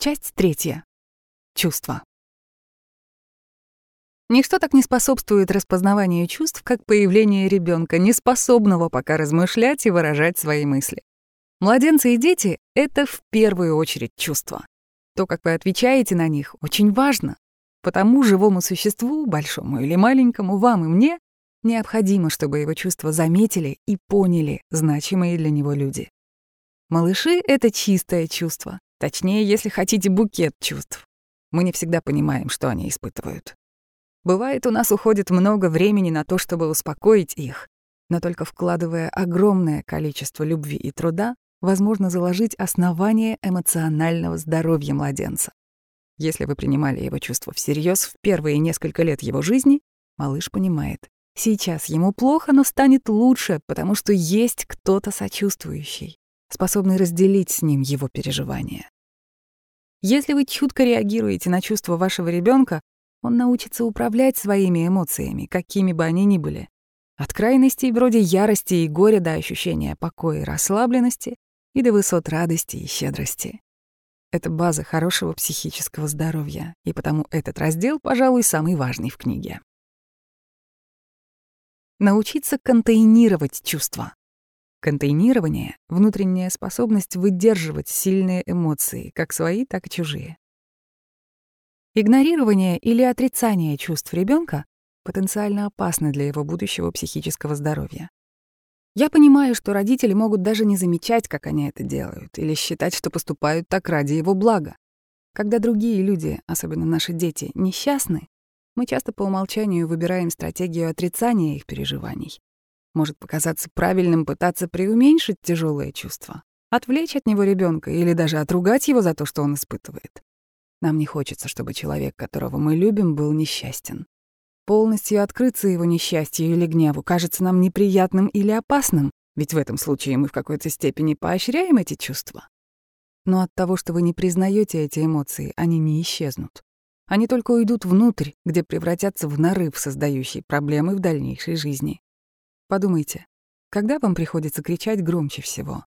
Часть третья. Чувства. Ничто так не способствует распознаванию чувств, как появление ребенка, неспособного пока размышлять и выражать свои мысли. Младенцы и дети — это в первую очередь чувства. То, как вы отвечаете на них, очень важно. Потому живому существу, большому или маленькому, вам и мне, необходимо, чтобы его чувства заметили и поняли значимые для него люди. Малыши — это чистое чувство. Точнее, если хотите, букет чувств. Мы не всегда понимаем, что они испытывают. Бывает, у нас уходит много времени на то, чтобы успокоить их, но только вкладывая огромное количество любви и труда, возможно заложить основание эмоционального здоровья младенца. Если вы принимали его чувства всерьез в первые несколько лет его жизни, малыш понимает, сейчас ему плохо, но станет лучше, потому что есть кто-то сочувствующий, способный разделить с ним его переживания. Если вы чутко реагируете на чувства вашего ребенка, он научится управлять своими эмоциями, какими бы они ни были. От крайностей вроде ярости и горя до ощущения покоя и расслабленности и до высот радости и щедрости. Это база хорошего психического здоровья, и потому этот раздел, пожалуй, самый важный в книге. Научиться контейнировать чувства. Контейнирование — внутренняя способность выдерживать сильные эмоции, как свои, так и чужие. Игнорирование или отрицание чувств ребенка потенциально опасно для его будущего психического здоровья. Я понимаю, что родители могут даже не замечать, как они это делают, или считать, что поступают так ради его блага. Когда другие люди, особенно наши дети, несчастны, мы часто по умолчанию выбираем стратегию отрицания их переживаний. Может показаться правильным пытаться преуменьшить тяжелое чувство, отвлечь от него ребенка или даже отругать его за то, что он испытывает. Нам не хочется, чтобы человек, которого мы любим, был несчастен. Полностью открыться его несчастью или гневу кажется нам неприятным или опасным, ведь в этом случае мы в какой-то степени поощряем эти чувства. Но от того, что вы не признаете эти эмоции, они не исчезнут. Они только уйдут внутрь, где превратятся в нарыв, создающий проблемы в дальнейшей жизни. Подумайте, когда вам приходится кричать громче всего?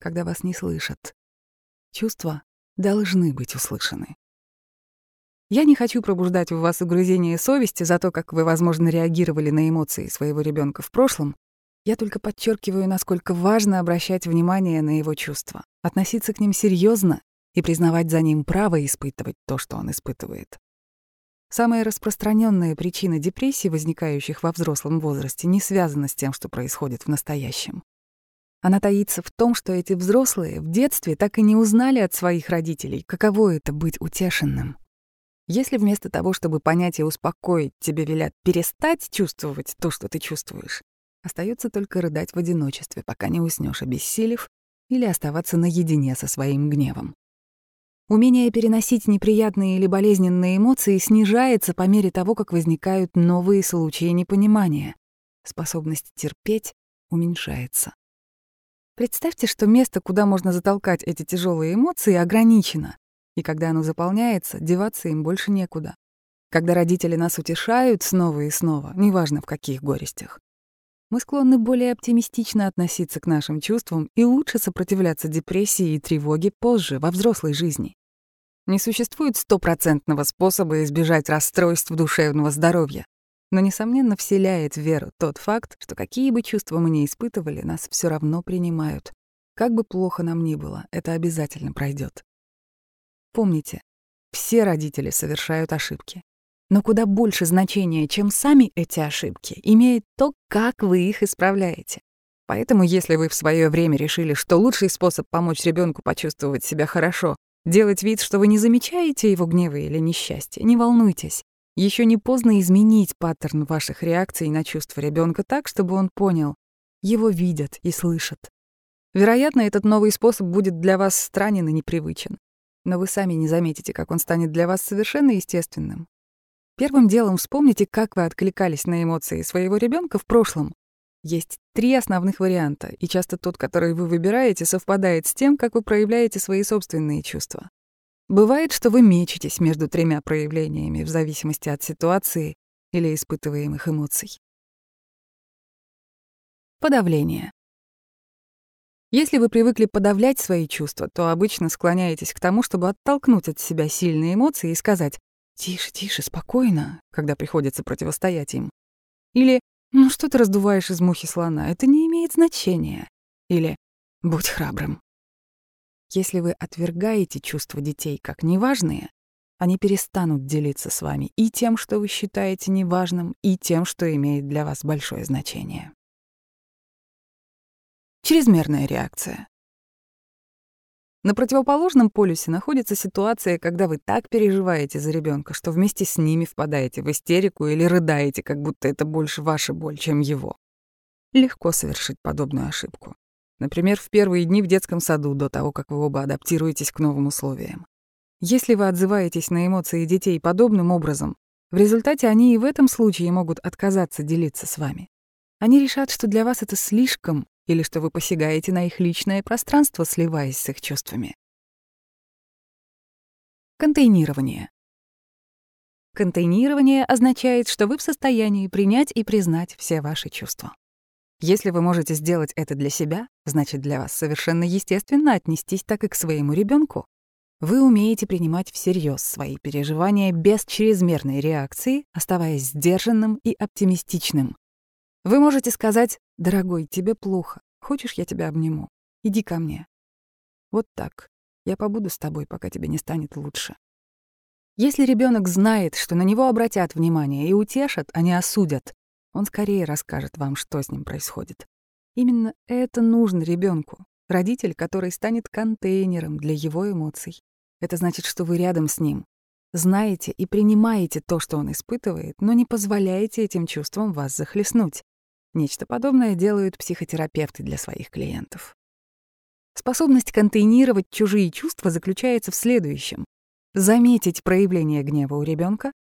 Когда вас не слышат. Чувства должны быть услышаны. Я не хочу пробуждать в вас угрызение совести за то, как вы, возможно, реагировали на эмоции своего ребенка в прошлом. Я только подчеркиваю, насколько важно обращать внимание на его чувства, относиться к ним серьезно и признавать за ним право испытывать то, что он испытывает. Самая распространенная причина депрессий, возникающих во взрослом возрасте, не связана с тем, что происходит в настоящем. Она таится в том, что эти взрослые в детстве так и не узнали от своих родителей, каково это быть утешенным. Если вместо того, чтобы понять и успокоить, тебе велят перестать чувствовать то, что ты чувствуешь, остается только рыдать в одиночестве, пока не уснешь обессилев, или оставаться наедине со своим гневом. Умение переносить неприятные или болезненные эмоции снижается по мере того, как возникают новые случаи непонимания. Способность терпеть уменьшается. Представьте, что место, куда можно затолкать эти тяжелые эмоции, ограничено, и когда оно заполняется, деваться им больше некуда. Когда родители нас утешают снова и снова, неважно в каких горестях, мы склонны более оптимистично относиться к нашим чувствам и лучше сопротивляться депрессии и тревоге позже, во взрослой жизни. Не существует стопроцентного способа избежать расстройств душевного здоровья, но, несомненно, вселяет веру тот факт, что какие бы чувства мы ни испытывали, нас все равно принимают. Как бы плохо нам ни было, это обязательно пройдет. Помните, все родители совершают ошибки. Но куда больше значения, чем сами эти ошибки, имеет то, как вы их исправляете. Поэтому, если вы в свое время решили, что лучший способ помочь ребенку почувствовать себя хорошо — делать вид, что вы не замечаете его гнева или несчастья, не волнуйтесь. Еще не поздно изменить паттерн ваших реакций на чувства ребенка так, чтобы он понял, его видят и слышат. Вероятно, этот новый способ будет для вас странен и непривычен. Но вы сами не заметите, как он станет для вас совершенно естественным. Первым делом вспомните, как вы откликались на эмоции своего ребенка в прошлом. Есть три основных варианта, и часто тот, который вы выбираете, совпадает с тем, как вы проявляете свои собственные чувства. Бывает, что вы мечетесь между тремя проявлениями в зависимости от ситуации или испытываемых эмоций. Подавление. Если вы привыкли подавлять свои чувства, то обычно склоняетесь к тому, чтобы оттолкнуть от себя сильные эмоции и сказать «Тише, тише, спокойно», когда приходится противостоять им. Или «Ну что ты раздуваешь из мухи слона? Это не имеет значения». Или «Будь храбрым». Если вы отвергаете чувства детей как неважные, они перестанут делиться с вами и тем, что вы считаете неважным, и тем, что имеет для вас большое значение. Чрезмерная реакция. На противоположном полюсе находится ситуация, когда вы так переживаете за ребенка, что вместе с ними впадаете в истерику или рыдаете, как будто это больше ваша боль, чем его. Легко совершить подобную ошибку. Например, в первые дни в детском саду, до того, как вы оба адаптируетесь к новым условиям. Если вы отзываетесь на эмоции детей подобным образом, в результате они и в этом случае могут отказаться делиться с вами. Они решат, что для вас это слишком, или что вы посягаете на их личное пространство, сливаясь с их чувствами. Контейнирование. Контейнирование означает, что вы в состоянии принять и признать все ваши чувства. Если вы можете сделать это для себя, значит, для вас совершенно естественно отнестись так и к своему ребенку. Вы умеете принимать всерьез свои переживания без чрезмерной реакции, оставаясь сдержанным и оптимистичным. Вы можете сказать «Дорогой, тебе плохо. Хочешь, я тебя обниму? Иди ко мне». Вот так. Я побуду с тобой, пока тебе не станет лучше. Если ребенок знает, что на него обратят внимание и утешат, а не осудят, он скорее расскажет вам, что с ним происходит. Именно это нужно ребенку, родитель, который станет контейнером для его эмоций. Это значит, что вы рядом с ним, знаете и принимаете то, что он испытывает, но не позволяете этим чувствам вас захлестнуть. Нечто подобное делают психотерапевты для своих клиентов. Способность контейнировать чужие чувства заключается в следующем. Заметить проявление гнева у ребенка,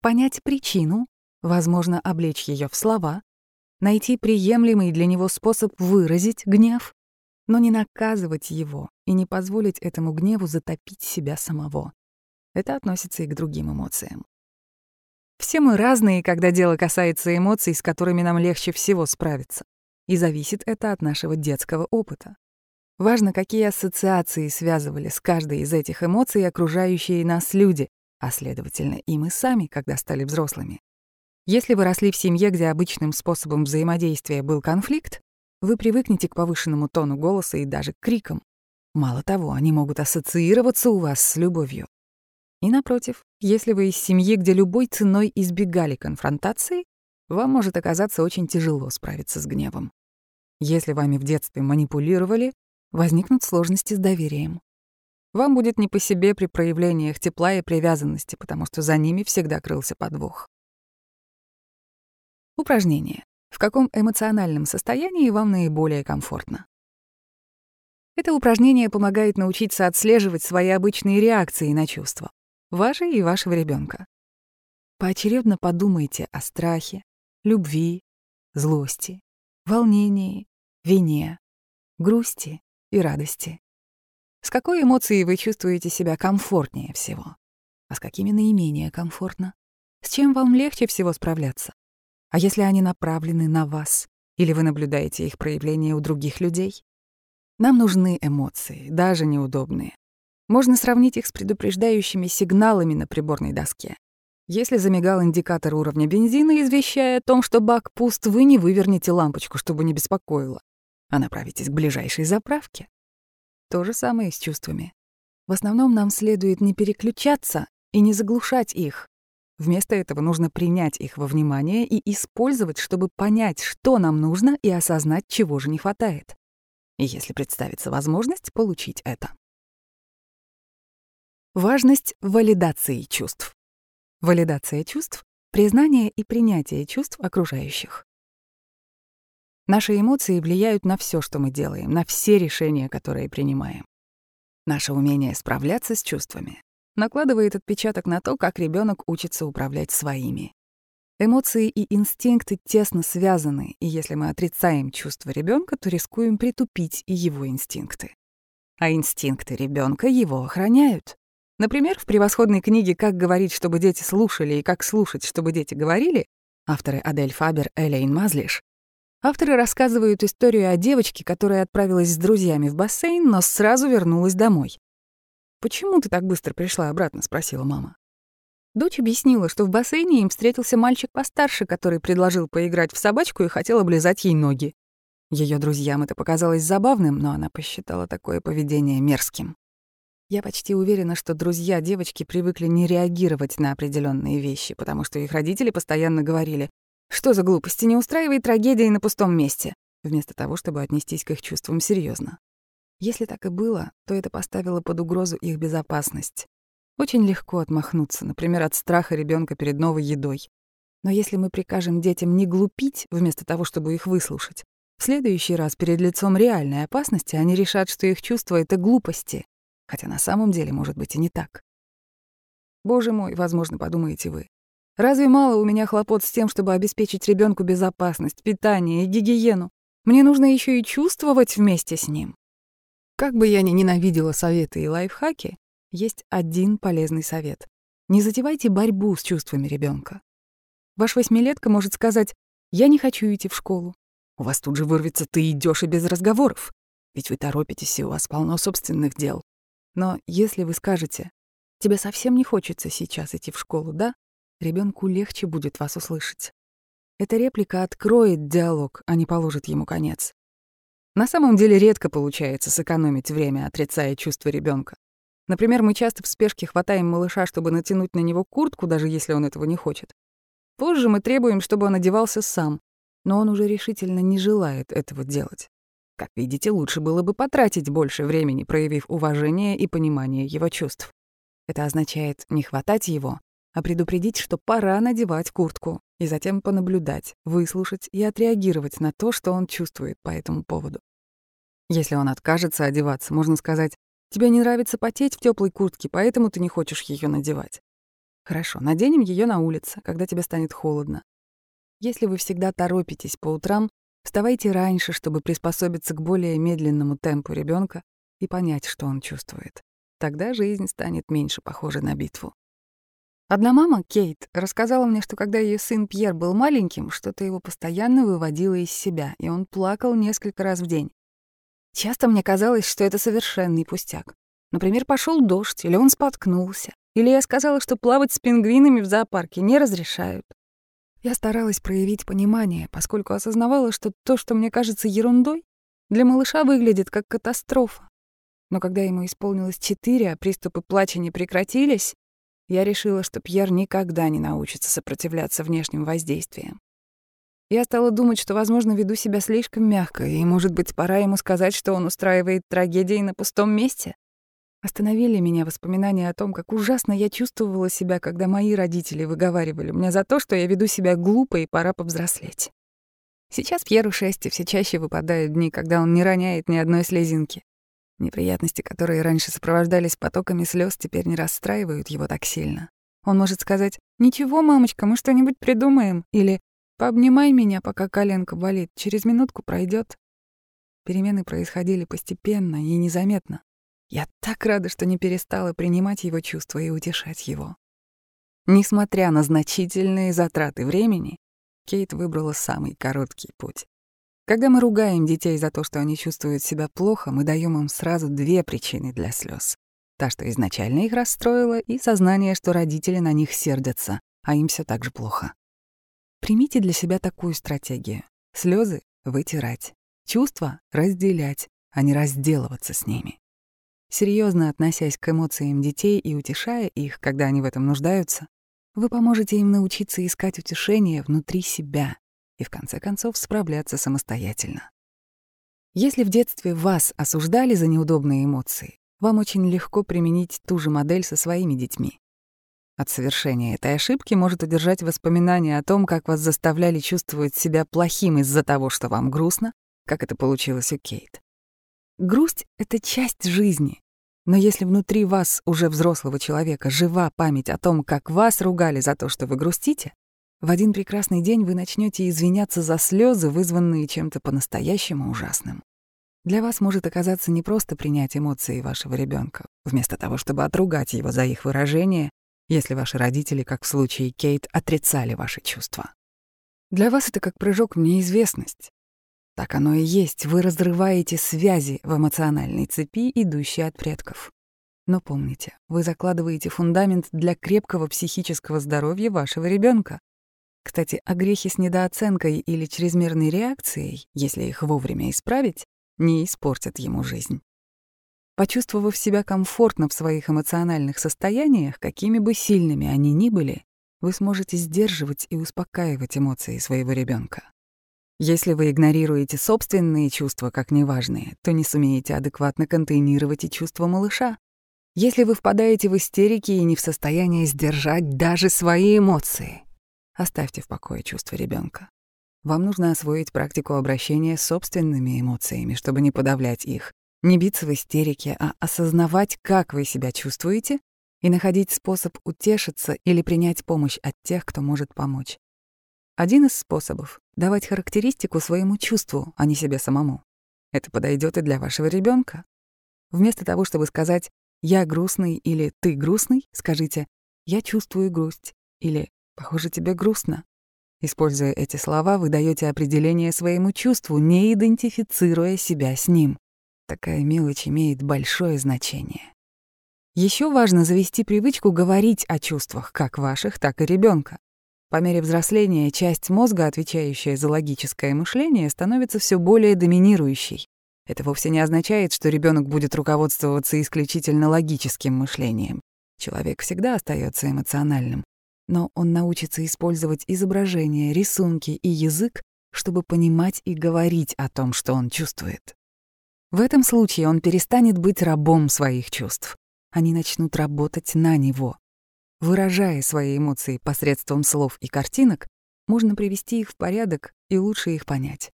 понять причину возможно, облечь ее в слова, найти приемлемый для него способ выразить гнев, но не наказывать его и не позволить этому гневу затопить себя самого. Это относится и к другим эмоциям. Все мы разные, когда дело касается эмоций, с которыми нам легче всего справиться. И зависит это от нашего детского опыта. Важно, какие ассоциации связывали с каждой из этих эмоций окружающие нас люди, а следовательно и мы сами, когда стали взрослыми. Если вы росли в семье, где обычным способом взаимодействия был конфликт, вы привыкнете к повышенному тону голоса и даже к крикам. Мало того, они могут ассоциироваться у вас с любовью. И напротив, если вы из семьи, где любой ценой избегали конфронтации, вам может оказаться очень тяжело справиться с гневом. Если вами в детстве манипулировали, возникнут сложности с доверием. Вам будет не по себе при проявлениях тепла и привязанности, потому что за ними всегда крылся подвох. Упражнение. В каком эмоциональном состоянии вам наиболее комфортно? Это упражнение помогает научиться отслеживать свои обычные реакции на чувства, ваши и вашего ребенка. Поочередно подумайте о страхе, любви, злости, волнении, вине, грусти и радости. С какой эмоцией вы чувствуете себя комфортнее всего? А с какими наименее комфортно? С чем вам легче всего справляться? А если они направлены на вас, или вы наблюдаете их проявление у других людей? Нам нужны эмоции, даже неудобные. Можно сравнить их с предупреждающими сигналами на приборной доске. Если замигал индикатор уровня бензина, извещая о том, что бак пуст, вы не вывернете лампочку, чтобы не беспокоило, а направитесь к ближайшей заправке. То же самое и с чувствами. В основном нам следует не переключаться и не заглушать их, Вместо этого нужно принять их во внимание и использовать, чтобы понять, что нам нужно, и осознать, чего же не хватает. И если представится возможность, получить это. Важность валидации чувств. Валидация чувств — признание и принятие чувств окружающих. Наши эмоции влияют на все, что мы делаем, на все решения, которые принимаем. Наше умение справляться с чувствами накладывает отпечаток на то, как ребенок учится управлять своими. Эмоции и инстинкты тесно связаны, и если мы отрицаем чувства ребенка, то рискуем притупить и его инстинкты. А инстинкты ребенка его охраняют. Например, в превосходной книге «Как говорить, чтобы дети слушали» и «Как слушать, чтобы дети говорили» авторы Адель Фабер, Элейн Мазлиш, Авторы рассказывают историю о девочке, которая отправилась с друзьями в бассейн, но сразу вернулась домой. «Почему ты так быстро пришла обратно?» — спросила мама. Дочь объяснила, что в бассейне им встретился мальчик постарше, который предложил поиграть в собачку и хотел облизать ей ноги. Ее друзьям это показалось забавным, но она посчитала такое поведение мерзким. Я почти уверена, что друзья девочки привыкли не реагировать на определенные вещи, потому что их родители постоянно говорили «Что за глупости, не устраивай трагедии на пустом месте», вместо того, чтобы отнестись к их чувствам серьезно. Если так и было, то это поставило под угрозу их безопасность. Очень легко отмахнуться, например, от страха ребенка перед новой едой. Но если мы прикажем детям не глупить, вместо того, чтобы их выслушать, в следующий раз перед лицом реальной опасности они решат, что их чувства — это глупости, хотя на самом деле может быть и не так. Боже мой, возможно, подумаете вы. Разве мало у меня хлопот с тем, чтобы обеспечить ребенку безопасность, питание и гигиену? Мне нужно еще и чувствовать вместе с ним. Как бы я ни ненавидела советы и лайфхаки, есть один полезный совет. Не затевайте борьбу с чувствами ребенка. Ваш восьмилетка может сказать «Я не хочу идти в школу». У вас тут же вырвется «Ты идешь и без разговоров». Ведь вы торопитесь, и у вас полно собственных дел. Но если вы скажете «Тебе совсем не хочется сейчас идти в школу, да?» ребенку легче будет вас услышать. Эта реплика откроет диалог, а не положит ему конец. На самом деле редко получается сэкономить время, отрицая чувства ребенка. Например, мы часто в спешке хватаем малыша, чтобы натянуть на него куртку, даже если он этого не хочет. Позже мы требуем, чтобы он одевался сам, но он уже решительно не желает этого делать. Как видите, лучше было бы потратить больше времени, проявив уважение и понимание его чувств. Это означает не хватать его, а предупредить, что пора надевать куртку, и затем понаблюдать, выслушать и отреагировать на то, что он чувствует по этому поводу. Если он откажется одеваться, можно сказать, «Тебе не нравится потеть в теплой куртке, поэтому ты не хочешь ее надевать». Хорошо, наденем ее на улице, когда тебе станет холодно. Если вы всегда торопитесь по утрам, вставайте раньше, чтобы приспособиться к более медленному темпу ребенка и понять, что он чувствует. Тогда жизнь станет меньше похожа на битву. Одна мама, Кейт, рассказала мне, что когда ее сын Пьер был маленьким, что-то его постоянно выводило из себя, и он плакал несколько раз в день. Часто мне казалось, что это совершенный пустяк. Например, пошел дождь, или он споткнулся, или я сказала, что плавать с пингвинами в зоопарке не разрешают. Я старалась проявить понимание, поскольку осознавала, что то, что мне кажется ерундой, для малыша выглядит как катастрофа. Но когда ему исполнилось четыре, а приступы плача не прекратились, я решила, что Пьер никогда не научится сопротивляться внешним воздействиям. Я стала думать, что, возможно, веду себя слишком мягко, и, может быть, пора ему сказать, что он устраивает трагедии на пустом месте. Остановили меня воспоминания о том, как ужасно я чувствовала себя, когда мои родители выговаривали мне за то, что я веду себя глупо и пора повзрослеть. Сейчас Пьеру шесть, и все чаще выпадают дни, когда он не роняет ни одной слезинки. Неприятности, которые раньше сопровождались потоками слез, теперь не расстраивают его так сильно. Он может сказать «Ничего, мамочка, мы что-нибудь придумаем» или «Пообнимай меня, пока коленка болит, через минутку пройдет. Перемены происходили постепенно и незаметно. Я так рада, что не перестала принимать его чувства и утешать его. Несмотря на значительные затраты времени, Кейт выбрала самый короткий путь. Когда мы ругаем детей за то, что они чувствуют себя плохо, мы даем им сразу две причины для слез: Та, что изначально их расстроила, и сознание, что родители на них сердятся, а им все так же плохо. Примите для себя такую стратегию. Слезы вытирать, чувства разделять, а не разделываться с ними. Серьезно относясь к эмоциям детей и утешая их, когда они в этом нуждаются, вы поможете им научиться искать утешение внутри себя, и в конце концов справляться самостоятельно. Если в детстве вас осуждали за неудобные эмоции, вам очень легко применить ту же модель со своими детьми. От совершения этой ошибки может удержать воспоминания о том, как вас заставляли чувствовать себя плохим из-за того, что вам грустно, как это получилось у Кейт. Грусть — это часть жизни. Но если внутри вас, уже взрослого человека, жива память о том, как вас ругали за то, что вы грустите, в один прекрасный день вы начнете извиняться за слезы, вызванные чем-то по-настоящему ужасным. Для вас может оказаться не просто принять эмоции вашего ребенка, вместо того, чтобы отругать его за их выражение, если ваши родители, как в случае Кейт, отрицали ваши чувства. Для вас это как прыжок в неизвестность. Так оно и есть, вы разрываете связи в эмоциональной цепи, идущей от предков. Но помните, вы закладываете фундамент для крепкого психического здоровья вашего ребенка. Кстати, о грехе с недооценкой или чрезмерной реакцией, если их вовремя исправить, не испортят ему жизнь. Почувствовав себя комфортно в своих эмоциональных состояниях, какими бы сильными они ни были, вы сможете сдерживать и успокаивать эмоции своего ребенка. Если вы игнорируете собственные чувства как неважные, то не сумеете адекватно контейнировать и чувства малыша. Если вы впадаете в истерики и не в состоянии сдержать даже свои эмоции, оставьте в покое чувства ребенка. Вам нужно освоить практику обращения с собственными эмоциями, чтобы не подавлять их, не биться в истерике, а осознавать, как вы себя чувствуете, и находить способ утешиться или принять помощь от тех, кто может помочь. Один из способов — давать характеристику своему чувству, а не себе самому. Это подойдет и для вашего ребенка. Вместо того, чтобы сказать «я грустный» или «ты грустный», скажите «я чувствую грусть» или «похоже, тебе грустно». Используя эти слова, вы даете определение своему чувству, не идентифицируя себя с ним. Такая мелочь имеет большое значение. Еще важно завести привычку говорить о чувствах, как ваших, так и ребенка. По мере взросления часть мозга, отвечающая за логическое мышление, становится все более доминирующей. Это вовсе не означает, что ребенок будет руководствоваться исключительно логическим мышлением. Человек всегда остается эмоциональным, но он научится использовать изображения, рисунки и язык, чтобы понимать и говорить о том, что он чувствует. В этом случае он перестанет быть рабом своих чувств. Они начнут работать на него. Выражая свои эмоции посредством слов и картинок, можно привести их в порядок и лучше их понять.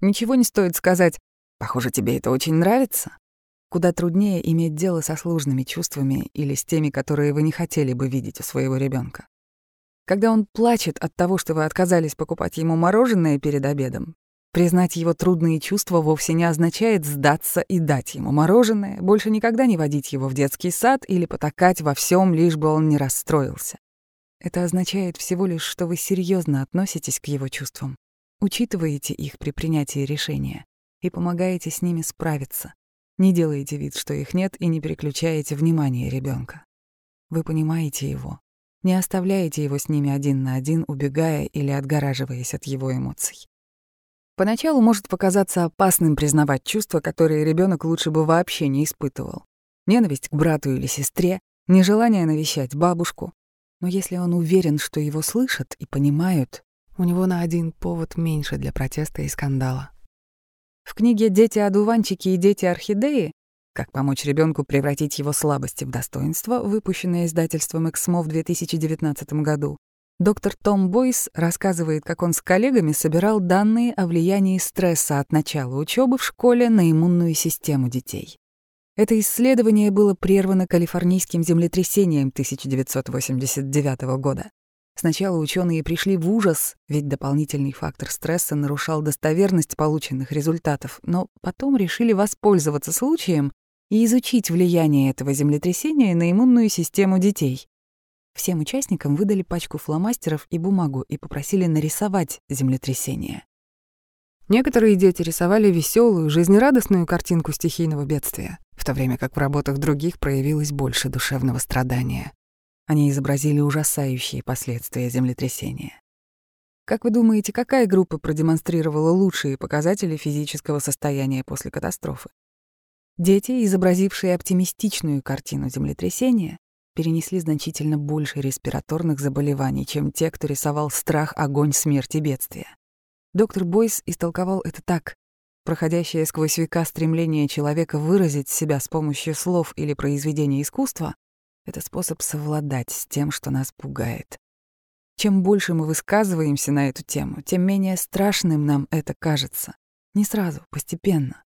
Ничего не стоит сказать «Похоже, тебе это очень нравится». Куда труднее иметь дело со сложными чувствами или с теми, которые вы не хотели бы видеть у своего ребенка. Когда он плачет от того, что вы отказались покупать ему мороженое перед обедом, Признать его трудные чувства вовсе не означает сдаться и дать ему мороженое, больше никогда не водить его в детский сад или потакать во всем, лишь бы он не расстроился. Это означает всего лишь, что вы серьезно относитесь к его чувствам, учитываете их при принятии решения и помогаете с ними справиться. Не делаете вид, что их нет, и не переключаете внимание ребенка. Вы понимаете его, не оставляете его с ними один на один, убегая или отгораживаясь от его эмоций. Поначалу может показаться опасным признавать чувства, которые ребенок лучше бы вообще не испытывал. Ненависть к брату или сестре, нежелание навещать бабушку. Но если он уверен, что его слышат и понимают, у него на один повод меньше для протеста и скандала. В книге «Дети-одуванчики и дети-орхидеи» «Как помочь ребенку превратить его слабости в достоинство», выпущенное издательством «Эксмо» в 2019 году, Доктор Том Бойс рассказывает, как он с коллегами собирал данные о влиянии стресса от начала учебы в школе на иммунную систему детей. Это исследование было прервано калифорнийским землетрясением 1989 года. Сначала ученые пришли в ужас, ведь дополнительный фактор стресса нарушал достоверность полученных результатов, но потом решили воспользоваться случаем и изучить влияние этого землетрясения на иммунную систему детей. Всем участникам выдали пачку фломастеров и бумагу и попросили нарисовать землетрясение. Некоторые дети рисовали веселую, жизнерадостную картинку стихийного бедствия, в то время как в работах других проявилось больше душевного страдания. Они изобразили ужасающие последствия землетрясения. Как вы думаете, какая группа продемонстрировала лучшие показатели физического состояния после катастрофы? Дети, изобразившие оптимистичную картину землетрясения, перенесли значительно больше респираторных заболеваний, чем те, кто рисовал страх, огонь, смерть и бедствие. Доктор Бойс истолковал это так. Проходящее сквозь века стремление человека выразить себя с помощью слов или произведения искусства — это способ совладать с тем, что нас пугает. Чем больше мы высказываемся на эту тему, тем менее страшным нам это кажется. Не сразу, постепенно.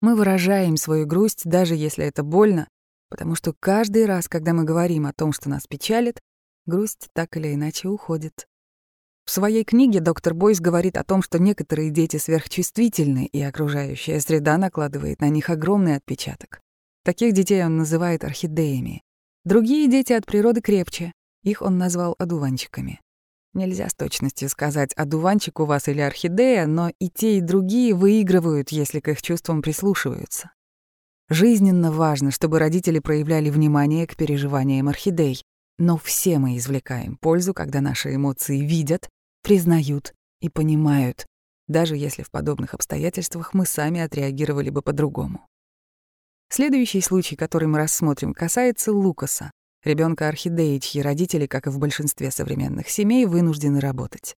Мы выражаем свою грусть, даже если это больно, потому что каждый раз, когда мы говорим о том, что нас печалит, грусть так или иначе уходит. В своей книге доктор Бойс говорит о том, что некоторые дети сверхчувствительны, и окружающая среда накладывает на них огромный отпечаток. Таких детей он называет орхидеями. Другие дети от природы крепче, их он назвал одуванчиками. Нельзя с точностью сказать, одуванчик у вас или орхидея, но и те, и другие выигрывают, если к их чувствам прислушиваются. Жизненно важно, чтобы родители проявляли внимание к переживаниям орхидей, но все мы извлекаем пользу, когда наши эмоции видят, признают и понимают, даже если в подобных обстоятельствах мы сами отреагировали бы по-другому. Следующий случай, который мы рассмотрим, касается Лукаса, Ребенка орхидеи, чьи родители, как и в большинстве современных семей, вынуждены работать.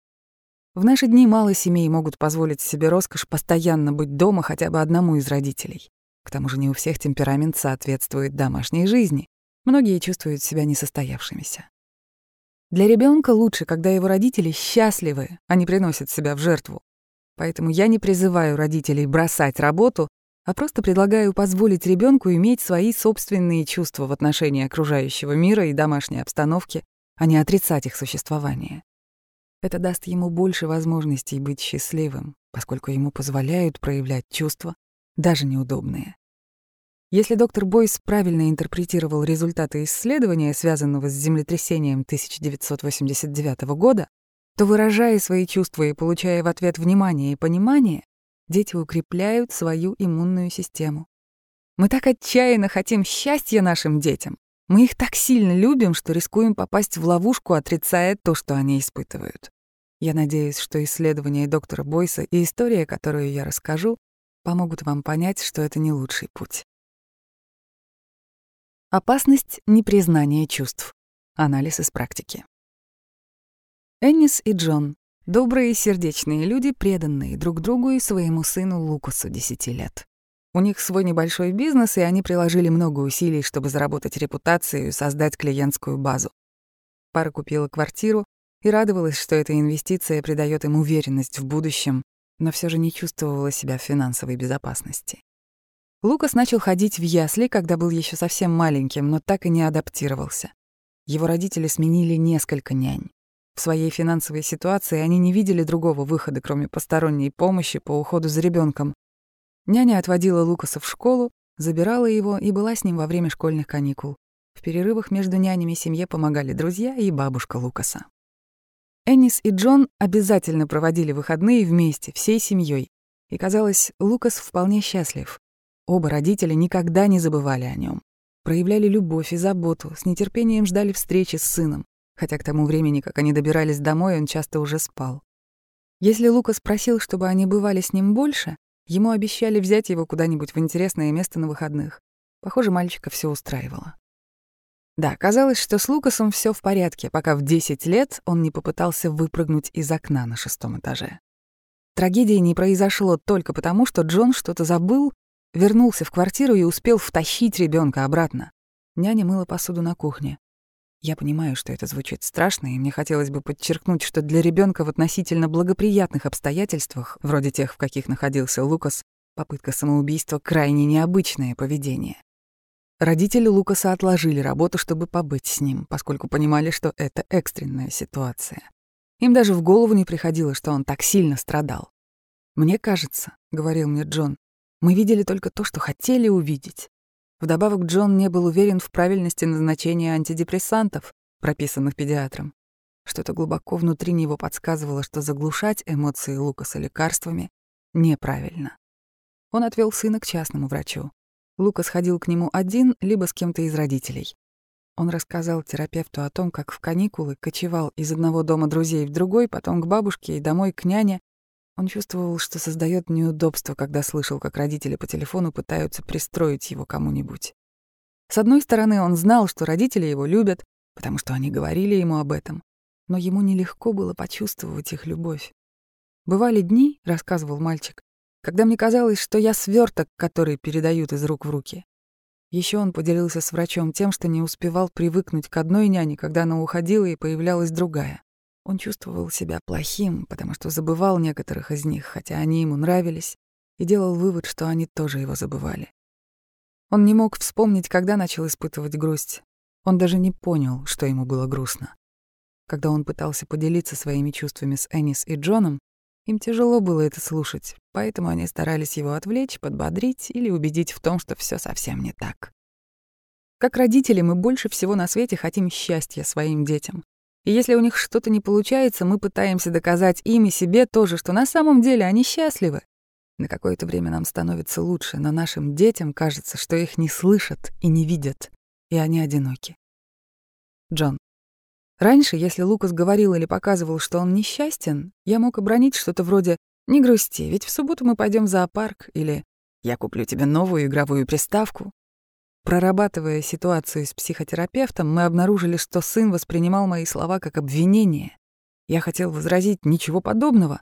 В наши дни мало семей могут позволить себе роскошь постоянно быть дома хотя бы одному из родителей. К тому же не у всех темперамент соответствует домашней жизни. Многие чувствуют себя несостоявшимися. Для ребенка лучше, когда его родители счастливы, а не приносят себя в жертву. Поэтому я не призываю родителей бросать работу а просто предлагаю позволить ребенку иметь свои собственные чувства в отношении окружающего мира и домашней обстановки, а не отрицать их существование. Это даст ему больше возможностей быть счастливым, поскольку ему позволяют проявлять чувства, даже неудобные. Если доктор Бойс правильно интерпретировал результаты исследования, связанного с землетрясением 1989 года, то, выражая свои чувства и получая в ответ внимание и понимание, дети укрепляют свою иммунную систему. Мы так отчаянно хотим счастья нашим детям. Мы их так сильно любим, что рискуем попасть в ловушку, отрицая то, что они испытывают. Я надеюсь, что исследования доктора Бойса и история, которую я расскажу, помогут вам понять, что это не лучший путь. Опасность непризнания чувств. Анализ из практики. Эннис и Джон Добрые и сердечные люди, преданные друг другу и своему сыну Лукасу 10 лет. У них свой небольшой бизнес, и они приложили много усилий, чтобы заработать репутацию и создать клиентскую базу. Пара купила квартиру и радовалась, что эта инвестиция придает им уверенность в будущем, но все же не чувствовала себя в финансовой безопасности. Лукас начал ходить в ясли, когда был еще совсем маленьким, но так и не адаптировался. Его родители сменили несколько нянь. В своей финансовой ситуации они не видели другого выхода, кроме посторонней помощи по уходу за ребенком. Няня отводила Лукаса в школу, забирала его и была с ним во время школьных каникул. В перерывах между нянями семье помогали друзья и бабушка Лукаса. Эннис и Джон обязательно проводили выходные вместе, всей семьей, и казалось, Лукас вполне счастлив. Оба родителя никогда не забывали о нем, проявляли любовь и заботу, с нетерпением ждали встречи с сыном хотя к тому времени, как они добирались домой, он часто уже спал. Если Лука спросил, чтобы они бывали с ним больше, ему обещали взять его куда-нибудь в интересное место на выходных. Похоже, мальчика все устраивало. Да, казалось, что с Лукасом все в порядке, пока в 10 лет он не попытался выпрыгнуть из окна на шестом этаже. Трагедия не произошло только потому, что Джон что-то забыл, вернулся в квартиру и успел втащить ребенка обратно. Няня мыла посуду на кухне. Я понимаю, что это звучит страшно, и мне хотелось бы подчеркнуть, что для ребенка в относительно благоприятных обстоятельствах, вроде тех, в каких находился Лукас, попытка самоубийства — крайне необычное поведение. Родители Лукаса отложили работу, чтобы побыть с ним, поскольку понимали, что это экстренная ситуация. Им даже в голову не приходило, что он так сильно страдал. «Мне кажется», — говорил мне Джон, — «мы видели только то, что хотели увидеть. Вдобавок Джон не был уверен в правильности назначения антидепрессантов, прописанных педиатром. Что-то глубоко внутри него подсказывало, что заглушать эмоции Лукаса лекарствами неправильно. Он отвел сына к частному врачу. Лукас ходил к нему один, либо с кем-то из родителей. Он рассказал терапевту о том, как в каникулы кочевал из одного дома друзей в другой, потом к бабушке и домой к няне, он чувствовал, что создает неудобство, когда слышал, как родители по телефону пытаются пристроить его кому-нибудь. С одной стороны, он знал, что родители его любят, потому что они говорили ему об этом, но ему нелегко было почувствовать их любовь. «Бывали дни», — рассказывал мальчик, «когда мне казалось, что я сверток, который передают из рук в руки». Еще он поделился с врачом тем, что не успевал привыкнуть к одной няне, когда она уходила и появлялась другая. Он чувствовал себя плохим, потому что забывал некоторых из них, хотя они ему нравились, и делал вывод, что они тоже его забывали. Он не мог вспомнить, когда начал испытывать грусть. Он даже не понял, что ему было грустно. Когда он пытался поделиться своими чувствами с Энис и Джоном, им тяжело было это слушать, поэтому они старались его отвлечь, подбодрить или убедить в том, что все совсем не так. Как родители мы больше всего на свете хотим счастья своим детям, И если у них что-то не получается, мы пытаемся доказать им и себе тоже, что на самом деле они счастливы. На какое-то время нам становится лучше, но нашим детям кажется, что их не слышат и не видят, и они одиноки. Джон. Раньше, если Лукас говорил или показывал, что он несчастен, я мог обронить что-то вроде «Не грусти, ведь в субботу мы пойдем в зоопарк» или «Я куплю тебе новую игровую приставку». Прорабатывая ситуацию с психотерапевтом, мы обнаружили, что сын воспринимал мои слова как обвинение. Я хотел возразить ничего подобного,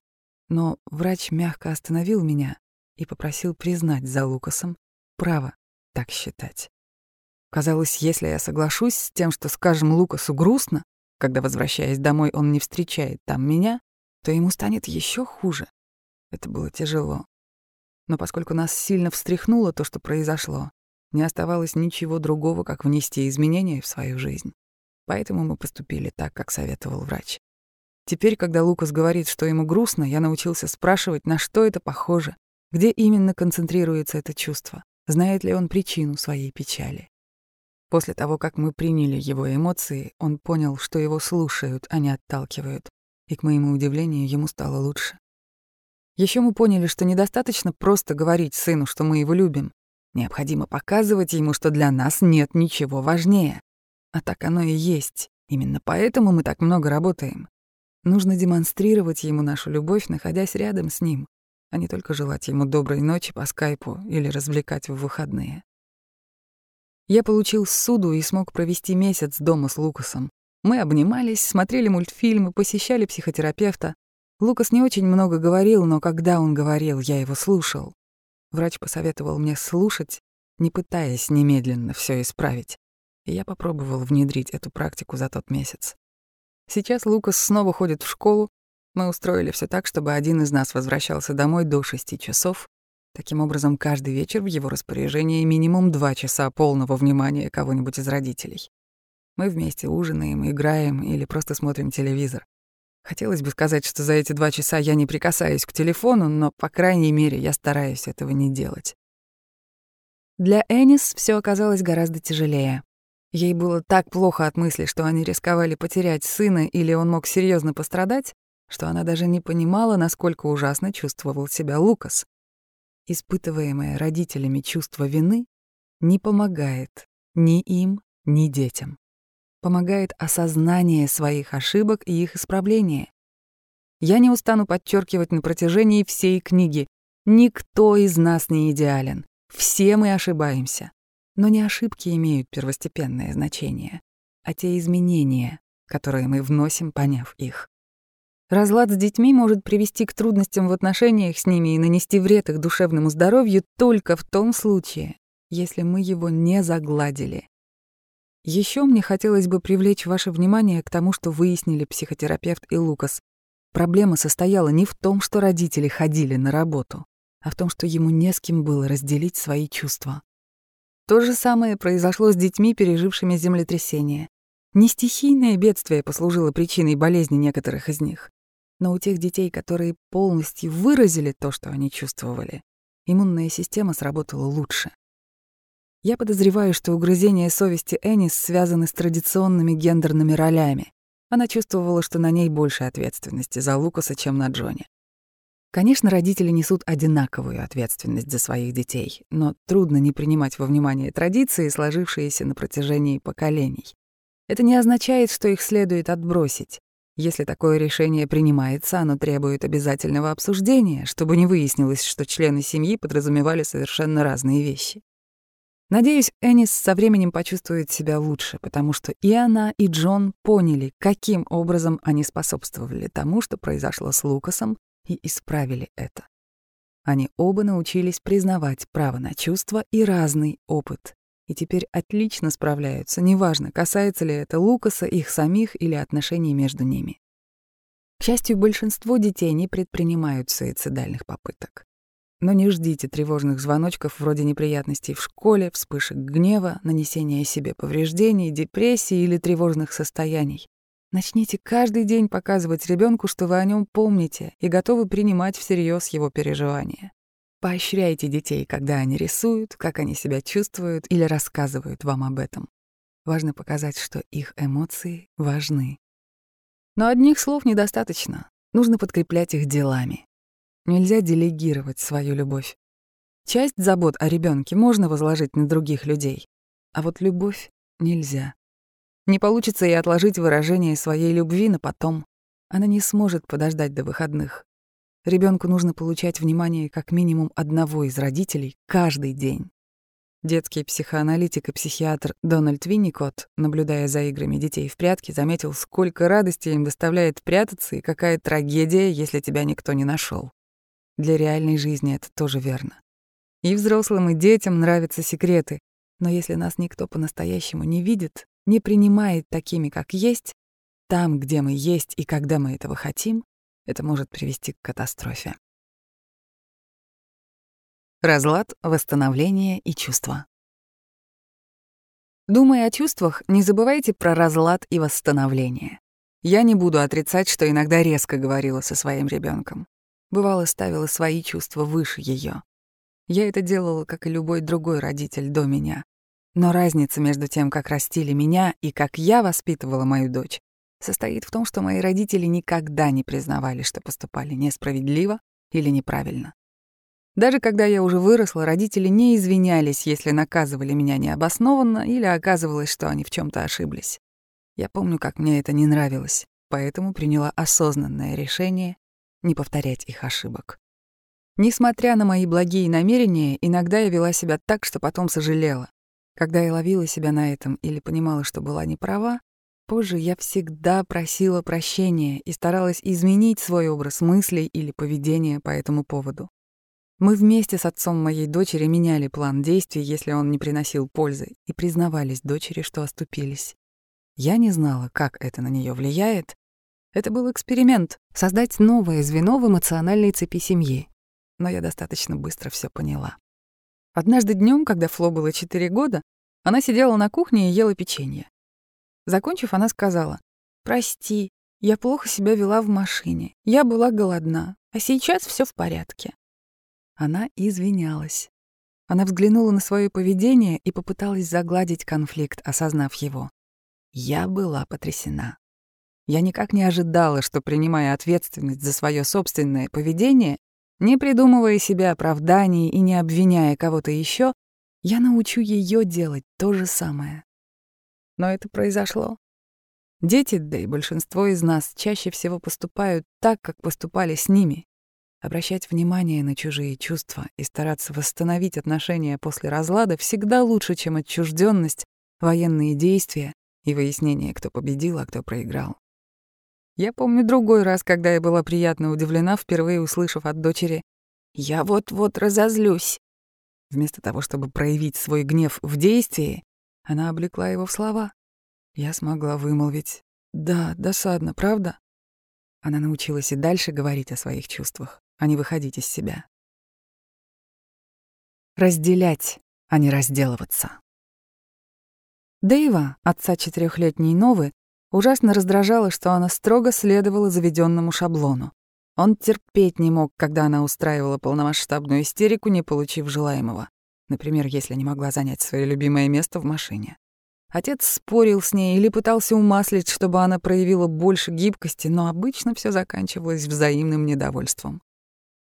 но врач мягко остановил меня и попросил признать за Лукасом право так считать. Казалось, если я соглашусь с тем, что, скажем, Лукасу грустно, когда, возвращаясь домой, он не встречает там меня, то ему станет еще хуже. Это было тяжело. Но поскольку нас сильно встряхнуло то, что произошло, не оставалось ничего другого, как внести изменения в свою жизнь. Поэтому мы поступили так, как советовал врач. Теперь, когда Лукас говорит, что ему грустно, я научился спрашивать, на что это похоже, где именно концентрируется это чувство, знает ли он причину своей печали. После того, как мы приняли его эмоции, он понял, что его слушают, а не отталкивают, и, к моему удивлению, ему стало лучше. Еще мы поняли, что недостаточно просто говорить сыну, что мы его любим. Необходимо показывать ему, что для нас нет ничего важнее. А так оно и есть. Именно поэтому мы так много работаем. Нужно демонстрировать ему нашу любовь, находясь рядом с ним, а не только желать ему доброй ночи по скайпу или развлекать в выходные. Я получил суду и смог провести месяц дома с Лукасом. Мы обнимались, смотрели мультфильмы, посещали психотерапевта. Лукас не очень много говорил, но когда он говорил, я его слушал. Врач посоветовал мне слушать, не пытаясь немедленно все исправить. И я попробовал внедрить эту практику за тот месяц. Сейчас Лукас снова ходит в школу. Мы устроили все так, чтобы один из нас возвращался домой до шести часов. Таким образом, каждый вечер в его распоряжении минимум два часа полного внимания кого-нибудь из родителей. Мы вместе ужинаем, играем или просто смотрим телевизор. Хотелось бы сказать, что за эти два часа я не прикасаюсь к телефону, но, по крайней мере, я стараюсь этого не делать. Для Энис все оказалось гораздо тяжелее. Ей было так плохо от мысли, что они рисковали потерять сына или он мог серьезно пострадать, что она даже не понимала, насколько ужасно чувствовал себя Лукас. Испытываемое родителями чувство вины не помогает ни им, ни детям помогает осознание своих ошибок и их исправление. Я не устану подчеркивать на протяжении всей книги. Никто из нас не идеален. Все мы ошибаемся. Но не ошибки имеют первостепенное значение, а те изменения, которые мы вносим, поняв их. Разлад с детьми может привести к трудностям в отношениях с ними и нанести вред их душевному здоровью только в том случае, если мы его не загладили. Еще мне хотелось бы привлечь ваше внимание к тому, что выяснили психотерапевт и Лукас. Проблема состояла не в том, что родители ходили на работу, а в том, что ему не с кем было разделить свои чувства. То же самое произошло с детьми, пережившими землетрясение. Не стихийное бедствие послужило причиной болезни некоторых из них, но у тех детей, которые полностью выразили то, что они чувствовали, иммунная система сработала лучше. Я подозреваю, что угрызения совести Энис связаны с традиционными гендерными ролями. Она чувствовала, что на ней больше ответственности за Лукаса, чем на Джоне. Конечно, родители несут одинаковую ответственность за своих детей, но трудно не принимать во внимание традиции, сложившиеся на протяжении поколений. Это не означает, что их следует отбросить. Если такое решение принимается, оно требует обязательного обсуждения, чтобы не выяснилось, что члены семьи подразумевали совершенно разные вещи. Надеюсь, Энис со временем почувствует себя лучше, потому что и она, и Джон поняли, каким образом они способствовали тому, что произошло с Лукасом, и исправили это. Они оба научились признавать право на чувства и разный опыт, и теперь отлично справляются, неважно, касается ли это Лукаса, их самих или отношений между ними. К счастью, большинство детей не предпринимают суицидальных попыток. Но не ждите тревожных звоночков вроде неприятностей в школе, вспышек гнева, нанесения себе повреждений, депрессии или тревожных состояний. Начните каждый день показывать ребенку, что вы о нем помните и готовы принимать всерьез его переживания. Поощряйте детей, когда они рисуют, как они себя чувствуют или рассказывают вам об этом. Важно показать, что их эмоции важны. Но одних слов недостаточно. Нужно подкреплять их делами. Нельзя делегировать свою любовь. Часть забот о ребенке можно возложить на других людей, а вот любовь нельзя. Не получится и отложить выражение своей любви на потом. Она не сможет подождать до выходных. Ребенку нужно получать внимание как минимум одного из родителей каждый день. Детский психоаналитик и психиатр Дональд Винникот, наблюдая за играми детей в прятки, заметил, сколько радости им доставляет прятаться и какая трагедия, если тебя никто не нашел. Для реальной жизни это тоже верно. И взрослым, и детям нравятся секреты, но если нас никто по-настоящему не видит, не принимает такими, как есть, там, где мы есть и когда мы этого хотим, это может привести к катастрофе. Разлад, восстановление и чувства. Думая о чувствах, не забывайте про разлад и восстановление. Я не буду отрицать, что иногда резко говорила со своим ребенком. Бывало, ставила свои чувства выше ее. Я это делала, как и любой другой родитель до меня. Но разница между тем, как растили меня и как я воспитывала мою дочь, состоит в том, что мои родители никогда не признавали, что поступали несправедливо или неправильно. Даже когда я уже выросла, родители не извинялись, если наказывали меня необоснованно или оказывалось, что они в чем то ошиблись. Я помню, как мне это не нравилось, поэтому приняла осознанное решение не повторять их ошибок. Несмотря на мои благие намерения, иногда я вела себя так, что потом сожалела. Когда я ловила себя на этом или понимала, что была неправа, позже я всегда просила прощения и старалась изменить свой образ мыслей или поведения по этому поводу. Мы вместе с отцом моей дочери меняли план действий, если он не приносил пользы, и признавались дочери, что оступились. Я не знала, как это на нее влияет. Это был эксперимент — создать новое звено в эмоциональной цепи семьи. Но я достаточно быстро все поняла. Однажды днем, когда Фло было 4 года, она сидела на кухне и ела печенье. Закончив, она сказала, «Прости, я плохо себя вела в машине. Я была голодна, а сейчас все в порядке». Она извинялась. Она взглянула на свое поведение и попыталась загладить конфликт, осознав его. Я была потрясена. Я никак не ожидала, что, принимая ответственность за свое собственное поведение, не придумывая себе оправданий и не обвиняя кого-то еще, я научу ее делать то же самое. Но это произошло. Дети, да и большинство из нас, чаще всего поступают так, как поступали с ними. Обращать внимание на чужие чувства и стараться восстановить отношения после разлада всегда лучше, чем отчужденность, военные действия и выяснение, кто победил, а кто проиграл. Я помню другой раз, когда я была приятно удивлена, впервые услышав от дочери «Я вот-вот разозлюсь». Вместо того, чтобы проявить свой гнев в действии, она облекла его в слова. Я смогла вымолвить «Да, досадно, правда?» Она научилась и дальше говорить о своих чувствах, а не выходить из себя. Разделять, а не разделываться. Дэйва, отца четырехлетней Новы, Ужасно раздражало, что она строго следовала заведенному шаблону. Он терпеть не мог, когда она устраивала полномасштабную истерику, не получив желаемого. Например, если не могла занять свое любимое место в машине. Отец спорил с ней или пытался умаслить, чтобы она проявила больше гибкости, но обычно все заканчивалось взаимным недовольством.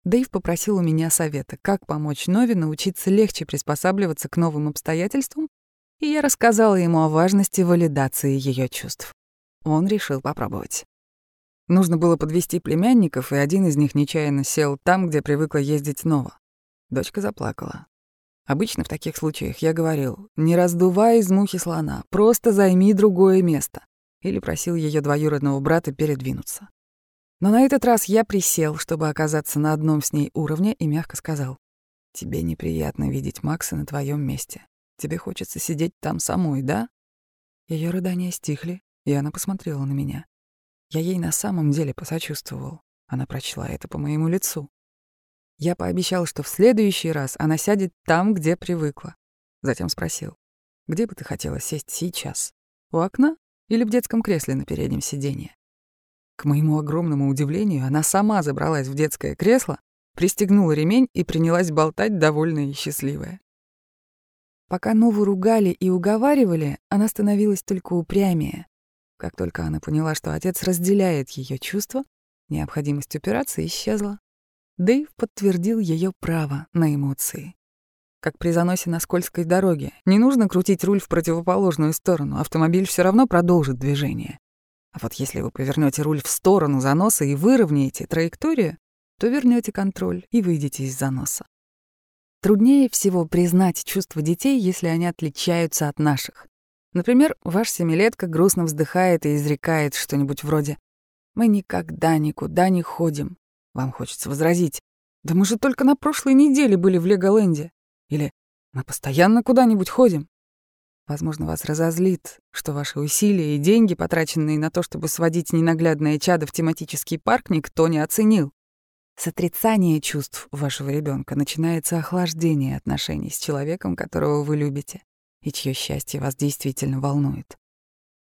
Дэйв попросил у меня совета, как помочь Нове научиться легче приспосабливаться к новым обстоятельствам, и я рассказала ему о важности валидации ее чувств. Он решил попробовать. Нужно было подвести племянников, и один из них нечаянно сел там, где привыкла ездить Нова. Дочка заплакала. Обычно в таких случаях я говорил, не раздувай из мухи слона, просто займи другое место. Или просил ее двоюродного брата передвинуться. Но на этот раз я присел, чтобы оказаться на одном с ней уровне, и мягко сказал, «Тебе неприятно видеть Макса на твоем месте. Тебе хочется сидеть там самой, да?» Ее рыдания стихли, и она посмотрела на меня. Я ей на самом деле посочувствовал. Она прочла это по моему лицу. Я пообещал, что в следующий раз она сядет там, где привыкла. Затем спросил, где бы ты хотела сесть сейчас? У окна или в детском кресле на переднем сиденье? К моему огромному удивлению, она сама забралась в детское кресло, пристегнула ремень и принялась болтать, довольная и счастливая. Пока Нову ругали и уговаривали, она становилась только упрямее. Как только она поняла, что отец разделяет ее чувства, необходимость упираться исчезла. Дэйв подтвердил ее право на эмоции. Как при заносе на скользкой дороге. Не нужно крутить руль в противоположную сторону, автомобиль все равно продолжит движение. А вот если вы повернете руль в сторону заноса и выровняете траекторию, то вернете контроль и выйдете из заноса. Труднее всего признать чувства детей, если они отличаются от наших. Например, ваш семилетка грустно вздыхает и изрекает что-нибудь вроде «Мы никогда никуда не ходим». Вам хочется возразить «Да мы же только на прошлой неделе были в Леголенде». Или «Мы постоянно куда-нибудь ходим». Возможно, вас разозлит, что ваши усилия и деньги, потраченные на то, чтобы сводить ненаглядное чадо в тематический парк, никто не оценил. С отрицания чувств вашего ребенка начинается охлаждение отношений с человеком, которого вы любите, и чье счастье вас действительно волнует.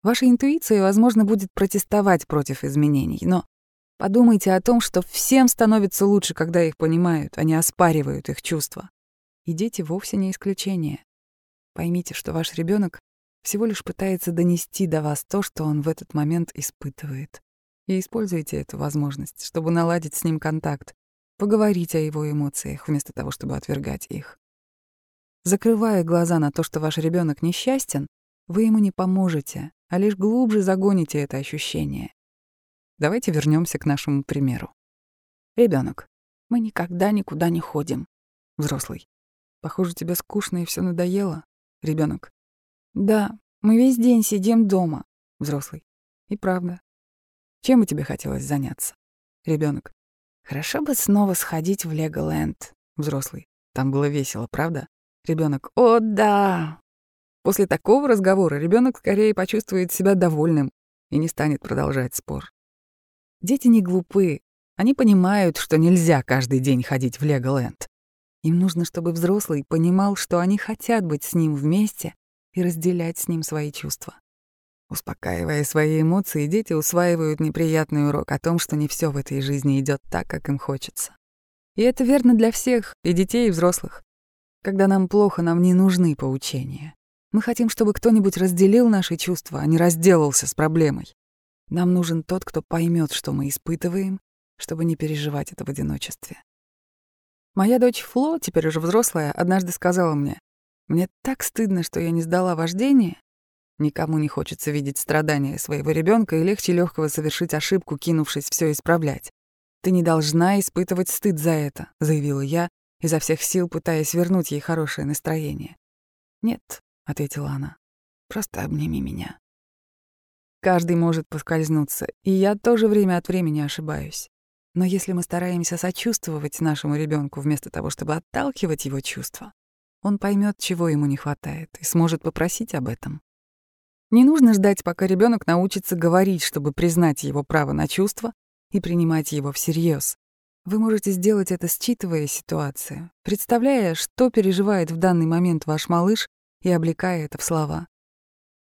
Ваша интуиция, возможно, будет протестовать против изменений, но подумайте о том, что всем становится лучше, когда их понимают, а не оспаривают их чувства. И дети вовсе не исключение. Поймите, что ваш ребенок всего лишь пытается донести до вас то, что он в этот момент испытывает. И используйте эту возможность, чтобы наладить с ним контакт, поговорить о его эмоциях, вместо того, чтобы отвергать их. Закрывая глаза на то, что ваш ребенок несчастен, вы ему не поможете, а лишь глубже загоните это ощущение. Давайте вернемся к нашему примеру. Ребенок, мы никогда никуда не ходим. Взрослый. Похоже, тебе скучно и все надоело. Ребенок. Да, мы весь день сидим дома. Взрослый. И правда. Чем бы тебе хотелось заняться? Ребенок. Хорошо бы снова сходить в Леголенд. Взрослый. Там было весело, правда? Ребенок. О, да. После такого разговора ребенок скорее почувствует себя довольным и не станет продолжать спор. Дети не глупы. Они понимают, что нельзя каждый день ходить в Леголенд. Им нужно, чтобы взрослый понимал, что они хотят быть с ним вместе и разделять с ним свои чувства. Успокаивая свои эмоции, дети усваивают неприятный урок о том, что не все в этой жизни идет так, как им хочется. И это верно для всех, и детей, и взрослых. Когда нам плохо, нам не нужны поучения. Мы хотим, чтобы кто-нибудь разделил наши чувства, а не разделался с проблемой. Нам нужен тот, кто поймет, что мы испытываем, чтобы не переживать это в одиночестве. Моя дочь Фло, теперь уже взрослая, однажды сказала мне, «Мне так стыдно, что я не сдала вождение». Никому не хочется видеть страдания своего ребенка и легче легкого совершить ошибку, кинувшись все исправлять. «Ты не должна испытывать стыд за это», — заявила я, изо всех сил пытаясь вернуть ей хорошее настроение. «Нет», — ответила она, — «просто обними меня». Каждый может поскользнуться, и я тоже время от времени ошибаюсь. Но если мы стараемся сочувствовать нашему ребенку вместо того, чтобы отталкивать его чувства, он поймет, чего ему не хватает, и сможет попросить об этом. Не нужно ждать, пока ребенок научится говорить, чтобы признать его право на чувства и принимать его всерьез. Вы можете сделать это, считывая ситуацию, представляя, что переживает в данный момент ваш малыш и облекая это в слова.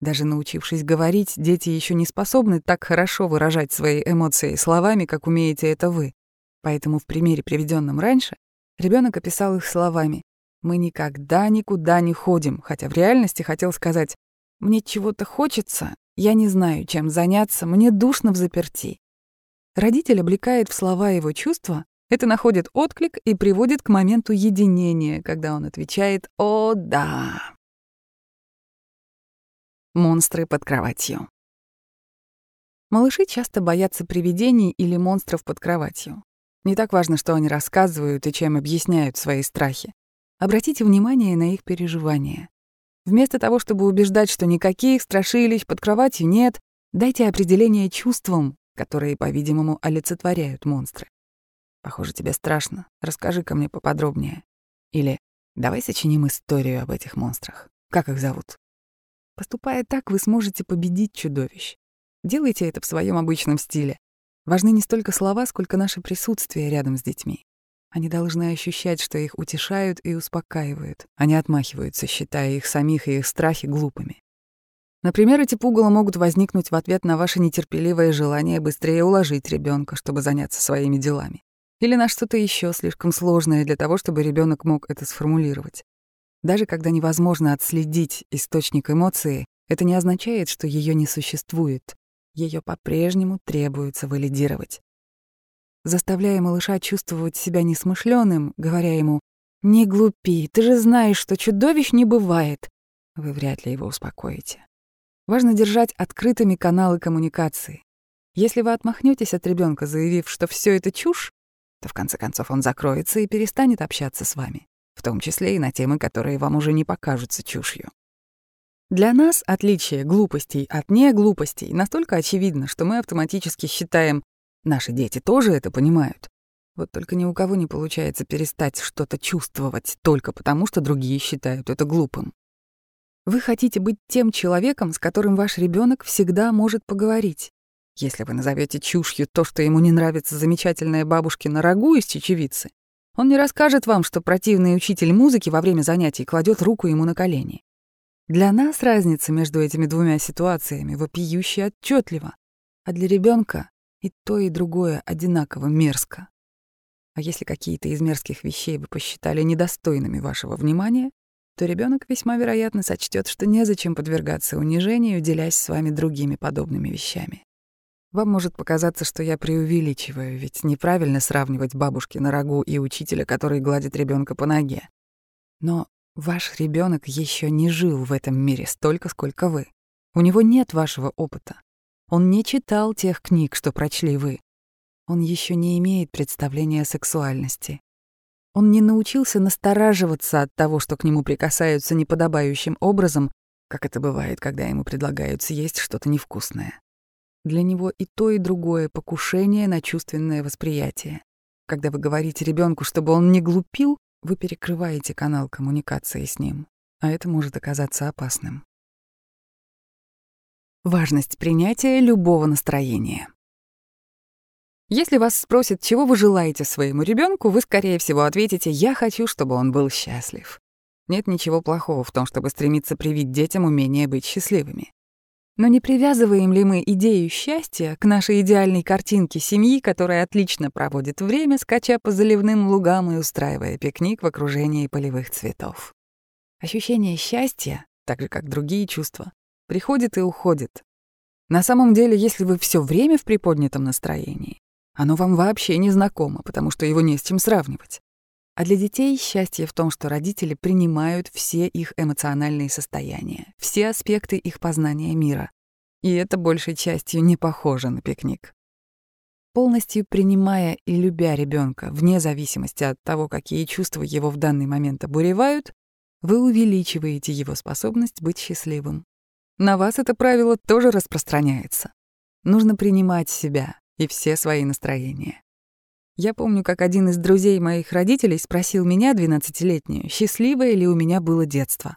Даже научившись говорить, дети еще не способны так хорошо выражать свои эмоции словами, как умеете это вы. Поэтому в примере, приведенном раньше, ребенок описал их словами «Мы никогда никуда не ходим», хотя в реальности хотел сказать «Мне чего-то хочется, я не знаю, чем заняться, мне душно в заперти». Родитель облекает в слова его чувства, это находит отклик и приводит к моменту единения, когда он отвечает «О, да». Монстры под кроватью. Малыши часто боятся привидений или монстров под кроватью. Не так важно, что они рассказывают и чем объясняют свои страхи. Обратите внимание на их переживания. Вместо того, чтобы убеждать, что никаких страшилищ под кроватью нет, дайте определение чувствам, которые, по-видимому, олицетворяют монстры. Похоже, тебе страшно. Расскажи-ка мне поподробнее. Или давай сочиним историю об этих монстрах. Как их зовут? Поступая так, вы сможете победить чудовищ. Делайте это в своем обычном стиле. Важны не столько слова, сколько наше присутствие рядом с детьми. Они должны ощущать, что их утешают и успокаивают, а не отмахиваются, считая их самих и их страхи глупыми. Например, эти пугала могут возникнуть в ответ на ваше нетерпеливое желание быстрее уложить ребенка, чтобы заняться своими делами. Или на что-то еще слишком сложное для того, чтобы ребенок мог это сформулировать. Даже когда невозможно отследить источник эмоции, это не означает, что ее не существует. ее по-прежнему требуется валидировать. Заставляя малыша чувствовать себя несмышленым, говоря ему «Не глупи, ты же знаешь, что чудовищ не бывает», вы вряд ли его успокоите. Важно держать открытыми каналы коммуникации. Если вы отмахнетесь от ребенка, заявив, что все это чушь, то в конце концов он закроется и перестанет общаться с вами, том числе и на темы, которые вам уже не покажутся чушью. Для нас отличие глупостей от неглупостей настолько очевидно, что мы автоматически считаем, наши дети тоже это понимают. Вот только ни у кого не получается перестать что-то чувствовать только потому, что другие считают это глупым. Вы хотите быть тем человеком, с которым ваш ребенок всегда может поговорить. Если вы назовете чушью то, что ему не нравится замечательная бабушкина рагу из чечевицы, он не расскажет вам, что противный учитель музыки во время занятий кладет руку ему на колени. Для нас разница между этими двумя ситуациями вопиюще отчетлива, а для ребенка и то, и другое одинаково мерзко. А если какие-то из мерзких вещей вы посчитали недостойными вашего внимания, то ребенок весьма вероятно сочтет, что незачем подвергаться унижению, делясь с вами другими подобными вещами. Вам может показаться, что я преувеличиваю, ведь неправильно сравнивать бабушки на рогу и учителя, который гладит ребенка по ноге. Но Ваш ребенок еще не жил в этом мире столько, сколько вы. У него нет вашего опыта. Он не читал тех книг, что прочли вы. Он еще не имеет представления о сексуальности. Он не научился настораживаться от того, что к нему прикасаются неподобающим образом, как это бывает, когда ему предлагают съесть что-то невкусное. Для него и то, и другое покушение на чувственное восприятие. Когда вы говорите ребенку, чтобы он не глупил, вы перекрываете канал коммуникации с ним, а это может оказаться опасным. Важность принятия любого настроения. Если вас спросят, чего вы желаете своему ребенку, вы, скорее всего, ответите «я хочу, чтобы он был счастлив». Нет ничего плохого в том, чтобы стремиться привить детям умение быть счастливыми. Но не привязываем ли мы идею счастья к нашей идеальной картинке семьи, которая отлично проводит время, скача по заливным лугам и устраивая пикник в окружении полевых цветов? Ощущение счастья, так же как другие чувства, приходит и уходит. На самом деле, если вы все время в приподнятом настроении, оно вам вообще не знакомо, потому что его не с чем сравнивать. А для детей счастье в том, что родители принимают все их эмоциональные состояния, все аспекты их познания мира. И это большей частью не похоже на пикник. Полностью принимая и любя ребенка, вне зависимости от того, какие чувства его в данный момент обуревают, вы увеличиваете его способность быть счастливым. На вас это правило тоже распространяется. Нужно принимать себя и все свои настроения. Я помню, как один из друзей моих родителей спросил меня, двенадцатилетнюю, счастливое ли у меня было детство.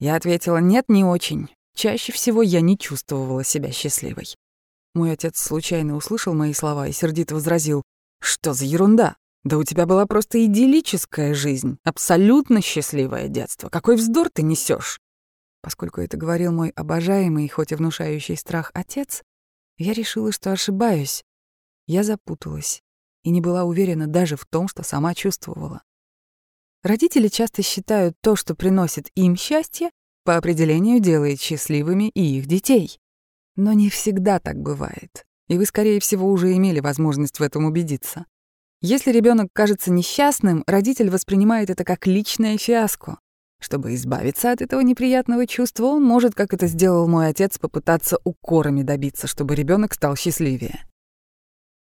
Я ответила, нет, не очень. Чаще всего я не чувствовала себя счастливой. Мой отец случайно услышал мои слова и сердито возразил, что за ерунда? Да у тебя была просто идиллическая жизнь, абсолютно счастливое детство. Какой вздор ты несешь? Поскольку это говорил мой обожаемый, хоть и внушающий страх отец, я решила, что ошибаюсь. Я запуталась и не была уверена даже в том, что сама чувствовала. Родители часто считают то, что приносит им счастье, по определению делает счастливыми и их детей. Но не всегда так бывает, и вы, скорее всего, уже имели возможность в этом убедиться. Если ребенок кажется несчастным, родитель воспринимает это как личное фиаско. Чтобы избавиться от этого неприятного чувства, он может, как это сделал мой отец, попытаться укорами добиться, чтобы ребенок стал счастливее.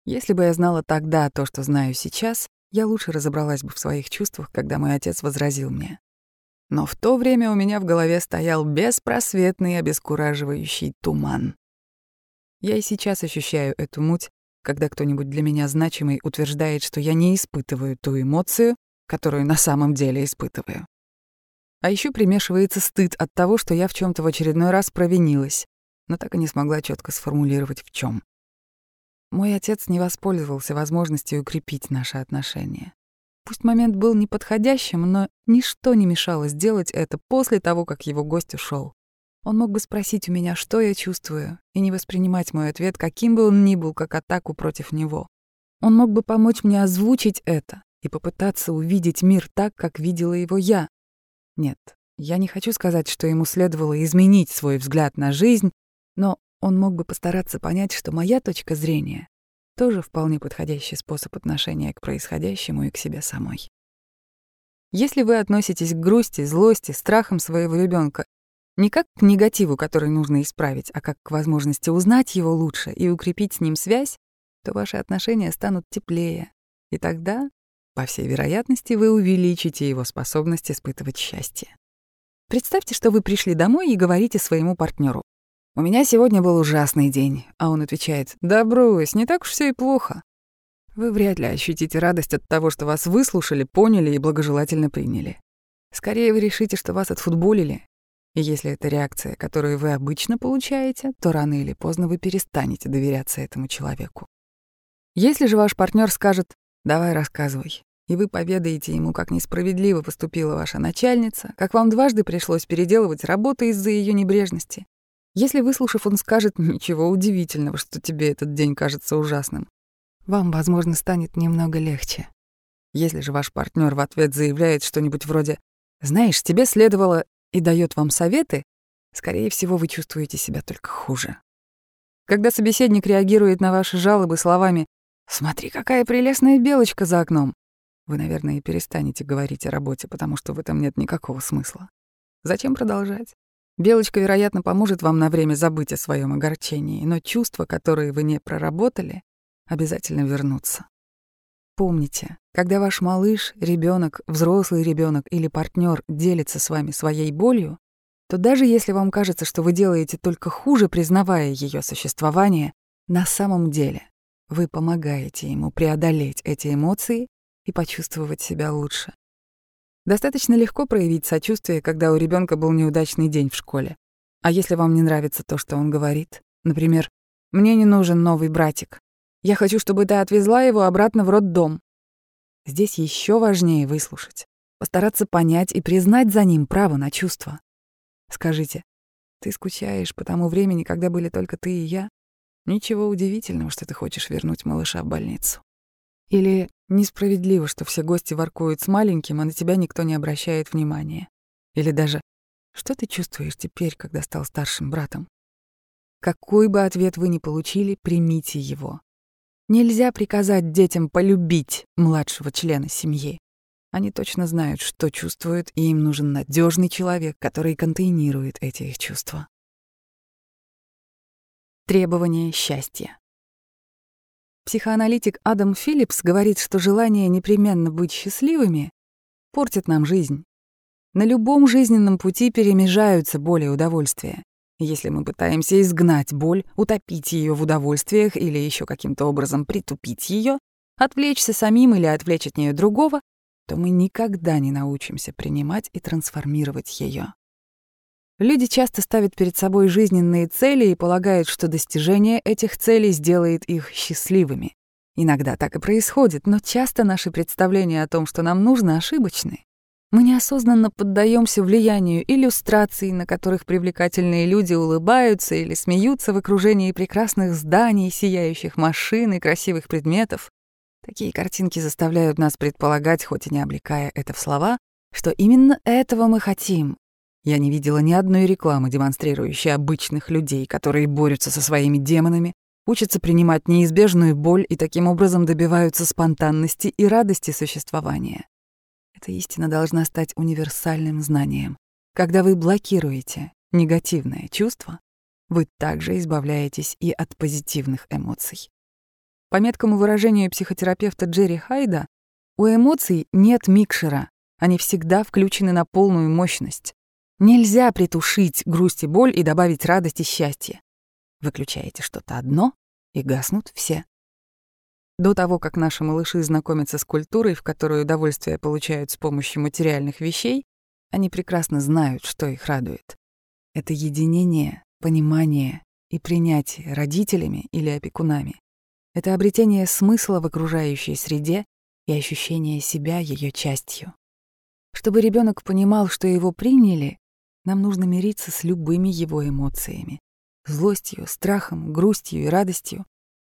Если бы я знала тогда то, что знаю сейчас, я лучше разобралась бы в своих чувствах, когда мой отец возразил мне. Но в то время у меня в голове стоял беспросветный обескураживающий туман. Я и сейчас ощущаю эту муть, когда кто-нибудь для меня значимый утверждает, что я не испытываю ту эмоцию, которую на самом деле испытываю. А еще примешивается стыд от того, что я в чем то в очередной раз провинилась, но так и не смогла четко сформулировать в чем. Мой отец не воспользовался возможностью укрепить наши отношения. Пусть момент был неподходящим, но ничто не мешало сделать это после того, как его гость ушел. Он мог бы спросить у меня, что я чувствую, и не воспринимать мой ответ, каким бы он ни был, как атаку против него. Он мог бы помочь мне озвучить это и попытаться увидеть мир так, как видела его я. Нет, я не хочу сказать, что ему следовало изменить свой взгляд на жизнь, но он мог бы постараться понять, что моя точка зрения тоже вполне подходящий способ отношения к происходящему и к себе самой. Если вы относитесь к грусти, злости, страхам своего ребенка не как к негативу, который нужно исправить, а как к возможности узнать его лучше и укрепить с ним связь, то ваши отношения станут теплее. И тогда, по всей вероятности, вы увеличите его способность испытывать счастье. Представьте, что вы пришли домой и говорите своему партнеру: у меня сегодня был ужасный день, а он отвечает, да брось, не так уж все и плохо. Вы вряд ли ощутите радость от того, что вас выслушали, поняли и благожелательно приняли. Скорее вы решите, что вас отфутболили. И если это реакция, которую вы обычно получаете, то рано или поздно вы перестанете доверяться этому человеку. Если же ваш партнер скажет «давай рассказывай», и вы поведаете ему, как несправедливо поступила ваша начальница, как вам дважды пришлось переделывать работу из-за ее небрежности, если, выслушав, он скажет «Ничего удивительного, что тебе этот день кажется ужасным», вам, возможно, станет немного легче. Если же ваш партнер в ответ заявляет что-нибудь вроде «Знаешь, тебе следовало» и дает вам советы, скорее всего, вы чувствуете себя только хуже. Когда собеседник реагирует на ваши жалобы словами «Смотри, какая прелестная белочка за окном», вы, наверное, и перестанете говорить о работе, потому что в этом нет никакого смысла. Зачем продолжать? Белочка, вероятно, поможет вам на время забыть о своем огорчении, но чувства, которые вы не проработали, обязательно вернутся. Помните, когда ваш малыш, ребенок, взрослый ребенок или партнер делится с вами своей болью, то даже если вам кажется, что вы делаете только хуже, признавая ее существование, на самом деле вы помогаете ему преодолеть эти эмоции и почувствовать себя лучше. Достаточно легко проявить сочувствие, когда у ребенка был неудачный день в школе. А если вам не нравится то, что он говорит, например, «Мне не нужен новый братик. Я хочу, чтобы ты отвезла его обратно в роддом». Здесь еще важнее выслушать, постараться понять и признать за ним право на чувства. Скажите, ты скучаешь по тому времени, когда были только ты и я? Ничего удивительного, что ты хочешь вернуть малыша в больницу. Или несправедливо, что все гости воркуют с маленьким, а на тебя никто не обращает внимания. Или даже «Что ты чувствуешь теперь, когда стал старшим братом?» Какой бы ответ вы ни получили, примите его. Нельзя приказать детям полюбить младшего члена семьи. Они точно знают, что чувствуют, и им нужен надежный человек, который контейнирует эти их чувства. Требование счастья. Психоаналитик Адам Филлипс говорит, что желание непременно быть счастливыми портит нам жизнь. На любом жизненном пути перемежаются боли и удовольствия. Если мы пытаемся изгнать боль, утопить ее в удовольствиях или еще каким-то образом притупить ее, отвлечься самим или отвлечь от нее другого, то мы никогда не научимся принимать и трансформировать ее. Люди часто ставят перед собой жизненные цели и полагают, что достижение этих целей сделает их счастливыми. Иногда так и происходит, но часто наши представления о том, что нам нужно, ошибочны. Мы неосознанно поддаемся влиянию иллюстраций, на которых привлекательные люди улыбаются или смеются в окружении прекрасных зданий, сияющих машин и красивых предметов. Такие картинки заставляют нас предполагать, хоть и не облекая это в слова, что именно этого мы хотим, я не видела ни одной рекламы, демонстрирующей обычных людей, которые борются со своими демонами, учатся принимать неизбежную боль и таким образом добиваются спонтанности и радости существования. Эта истина должна стать универсальным знанием. Когда вы блокируете негативное чувство, вы также избавляетесь и от позитивных эмоций. По меткому выражению психотерапевта Джерри Хайда, у эмоций нет микшера, они всегда включены на полную мощность. Нельзя притушить грусть и боль и добавить радость и счастье. Выключаете что-то одно, и гаснут все. До того, как наши малыши знакомятся с культурой, в которой удовольствие получают с помощью материальных вещей, они прекрасно знают, что их радует. Это единение, понимание и принятие родителями или опекунами. Это обретение смысла в окружающей среде и ощущение себя ее частью. Чтобы ребенок понимал, что его приняли, нам нужно мириться с любыми его эмоциями. Злостью, страхом, грустью и радостью.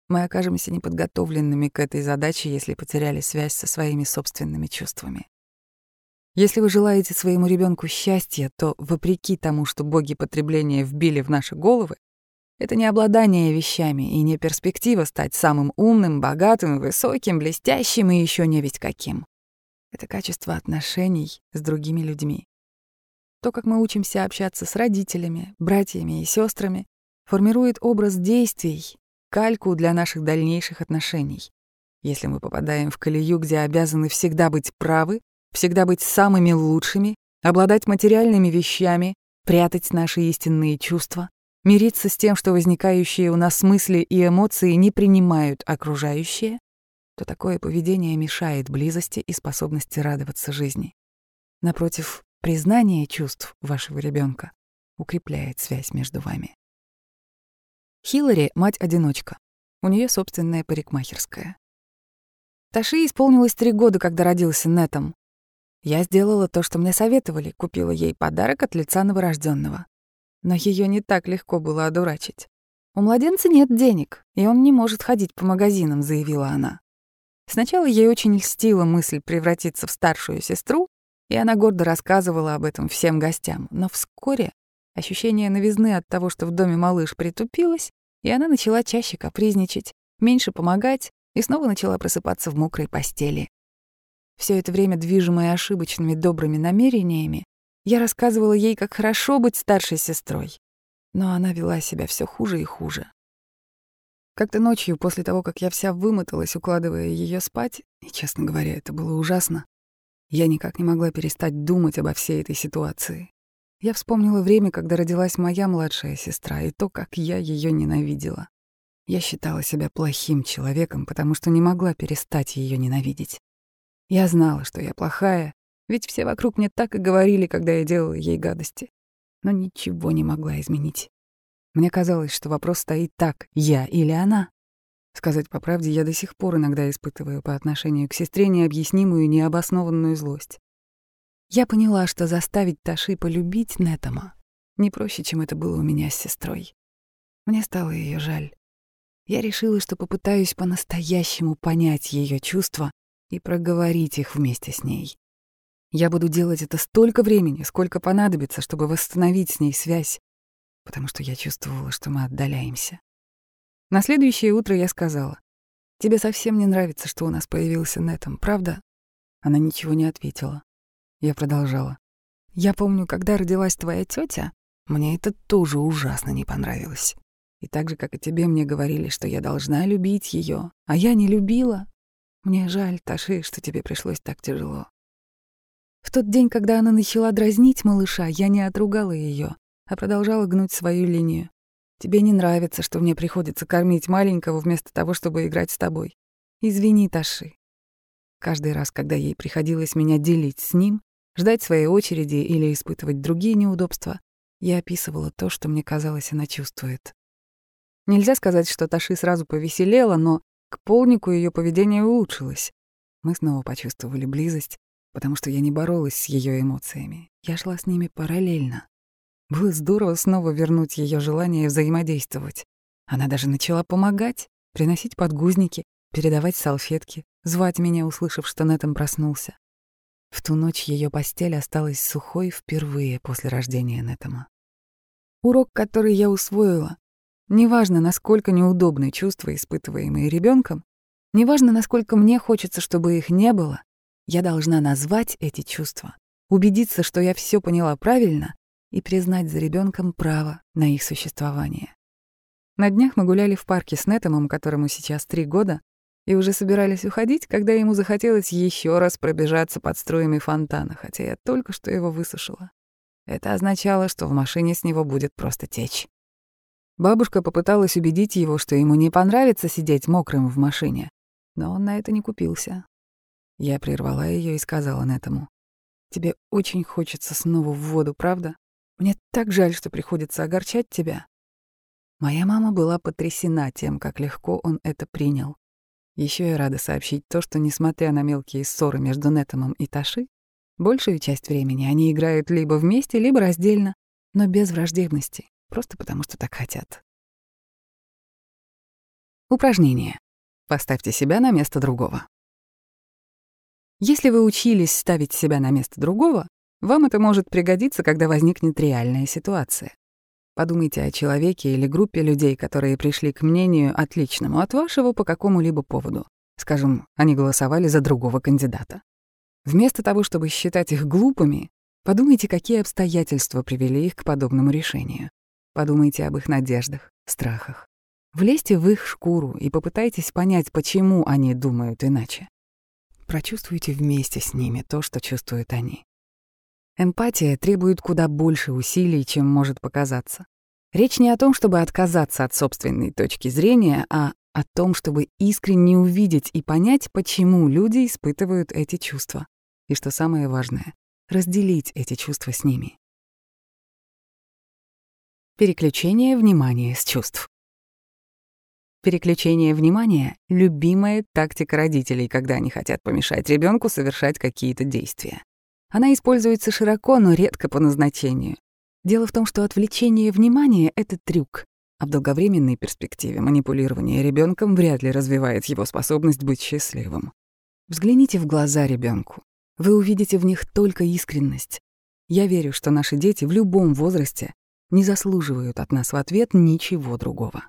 Мы окажемся неподготовленными к этой задаче, если потеряли связь со своими собственными чувствами. Если вы желаете своему ребенку счастья, то, вопреки тому, что боги потребления вбили в наши головы, Это не обладание вещами и не перспектива стать самым умным, богатым, высоким, блестящим и еще не ведь каким. Это качество отношений с другими людьми. То, как мы учимся общаться с родителями, братьями и сестрами, формирует образ действий, кальку для наших дальнейших отношений. Если мы попадаем в колею, где обязаны всегда быть правы, всегда быть самыми лучшими, обладать материальными вещами, прятать наши истинные чувства, мириться с тем, что возникающие у нас мысли и эмоции не принимают окружающие, то такое поведение мешает близости и способности радоваться жизни. Напротив, признание чувств вашего ребенка укрепляет связь между вами. Хиллари — мать-одиночка. У нее собственная парикмахерская. Таши исполнилось три года, когда родился Нетом. Я сделала то, что мне советовали, купила ей подарок от лица новорожденного но ее не так легко было одурачить. «У младенца нет денег, и он не может ходить по магазинам», — заявила она. Сначала ей очень льстила мысль превратиться в старшую сестру, и она гордо рассказывала об этом всем гостям, но вскоре ощущение новизны от того, что в доме малыш притупилось, и она начала чаще капризничать, меньше помогать и снова начала просыпаться в мокрой постели. Все это время, движимая ошибочными добрыми намерениями, я рассказывала ей, как хорошо быть старшей сестрой, но она вела себя все хуже и хуже. Как-то ночью, после того, как я вся вымоталась, укладывая ее спать, и, честно говоря, это было ужасно, я никак не могла перестать думать обо всей этой ситуации. Я вспомнила время, когда родилась моя младшая сестра, и то, как я ее ненавидела. Я считала себя плохим человеком, потому что не могла перестать ее ненавидеть. Я знала, что я плохая, ведь все вокруг мне так и говорили, когда я делала ей гадости. Но ничего не могла изменить. Мне казалось, что вопрос стоит так — я или она. Сказать по правде, я до сих пор иногда испытываю по отношению к сестре необъяснимую, необоснованную злость. Я поняла, что заставить Таши полюбить Нетома не проще, чем это было у меня с сестрой. Мне стало ее жаль. Я решила, что попытаюсь по-настоящему понять ее чувства и проговорить их вместе с ней. Я буду делать это столько времени, сколько понадобится, чтобы восстановить с ней связь, потому что я чувствовала, что мы отдаляемся. На следующее утро я сказала, «Тебе совсем не нравится, что у нас появился Нетом, правда?» Она ничего не ответила. Я продолжала. «Я помню, когда родилась твоя тетя, мне это тоже ужасно не понравилось. И так же, как и тебе, мне говорили, что я должна любить ее, а я не любила. Мне жаль, Таши, что тебе пришлось так тяжело. В тот день, когда она начала дразнить малыша, я не отругала ее, а продолжала гнуть свою линию. Тебе не нравится, что мне приходится кормить маленького вместо того, чтобы играть с тобой. Извини, Таши. Каждый раз, когда ей приходилось меня делить с ним, ждать своей очереди или испытывать другие неудобства, я описывала то, что мне казалось, она чувствует. Нельзя сказать, что Таши сразу повеселела, но к полнику ее поведение улучшилось. Мы снова почувствовали близость, потому что я не боролась с ее эмоциями. Я шла с ними параллельно. Было здорово снова вернуть ее желание взаимодействовать. Она даже начала помогать, приносить подгузники, передавать салфетки, звать меня, услышав, что Нэтом проснулся. В ту ночь ее постель осталась сухой впервые после рождения Нэтома. Урок, который я усвоила, неважно, насколько неудобны чувства, испытываемые ребенком, неважно, насколько мне хочется, чтобы их не было, я должна назвать эти чувства, убедиться, что я все поняла правильно, и признать за ребенком право на их существование. На днях мы гуляли в парке с Нетомом, которому сейчас три года, и уже собирались уходить, когда ему захотелось еще раз пробежаться под струями фонтана, хотя я только что его высушила. Это означало, что в машине с него будет просто течь. Бабушка попыталась убедить его, что ему не понравится сидеть мокрым в машине, но он на это не купился. Я прервала ее и сказала Нетому. «Тебе очень хочется снова в воду, правда? Мне так жаль, что приходится огорчать тебя». Моя мама была потрясена тем, как легко он это принял. Еще я рада сообщить то, что, несмотря на мелкие ссоры между Нетомом и Таши, большую часть времени они играют либо вместе, либо раздельно, но без враждебности, просто потому что так хотят. Упражнение. Поставьте себя на место другого. Если вы учились ставить себя на место другого, вам это может пригодиться, когда возникнет реальная ситуация. Подумайте о человеке или группе людей, которые пришли к мнению отличному от вашего по какому-либо поводу. Скажем, они голосовали за другого кандидата. Вместо того, чтобы считать их глупыми, подумайте, какие обстоятельства привели их к подобному решению. Подумайте об их надеждах, страхах. Влезьте в их шкуру и попытайтесь понять, почему они думают иначе. Прочувствуйте вместе с ними то, что чувствуют они. Эмпатия требует куда больше усилий, чем может показаться. Речь не о том, чтобы отказаться от собственной точки зрения, а о том, чтобы искренне увидеть и понять, почему люди испытывают эти чувства. И что самое важное — разделить эти чувства с ними. Переключение внимания с чувств. Переключение внимания — любимая тактика родителей, когда они хотят помешать ребенку совершать какие-то действия. Она используется широко, но редко по назначению. Дело в том, что отвлечение внимания — это трюк, а в долговременной перспективе манипулирование ребенком вряд ли развивает его способность быть счастливым. Взгляните в глаза ребенку. Вы увидите в них только искренность. Я верю, что наши дети в любом возрасте не заслуживают от нас в ответ ничего другого.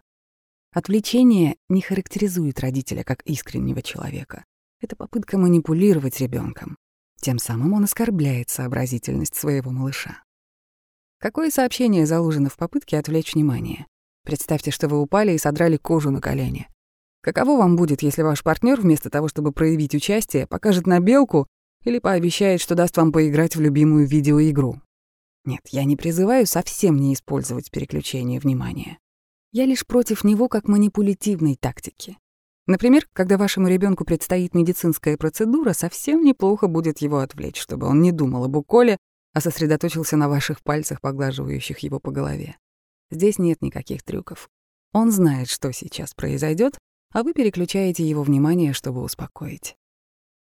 Отвлечение не характеризует родителя как искреннего человека. Это попытка манипулировать ребенком. Тем самым он оскорбляет сообразительность своего малыша. Какое сообщение заложено в попытке отвлечь внимание? Представьте, что вы упали и содрали кожу на колене. Каково вам будет, если ваш партнер вместо того, чтобы проявить участие, покажет на белку или пообещает, что даст вам поиграть в любимую видеоигру? Нет, я не призываю совсем не использовать переключение внимания. Я лишь против него как манипулятивной тактики. Например, когда вашему ребенку предстоит медицинская процедура, совсем неплохо будет его отвлечь, чтобы он не думал об уколе, а сосредоточился на ваших пальцах, поглаживающих его по голове. Здесь нет никаких трюков. Он знает, что сейчас произойдет, а вы переключаете его внимание, чтобы успокоить.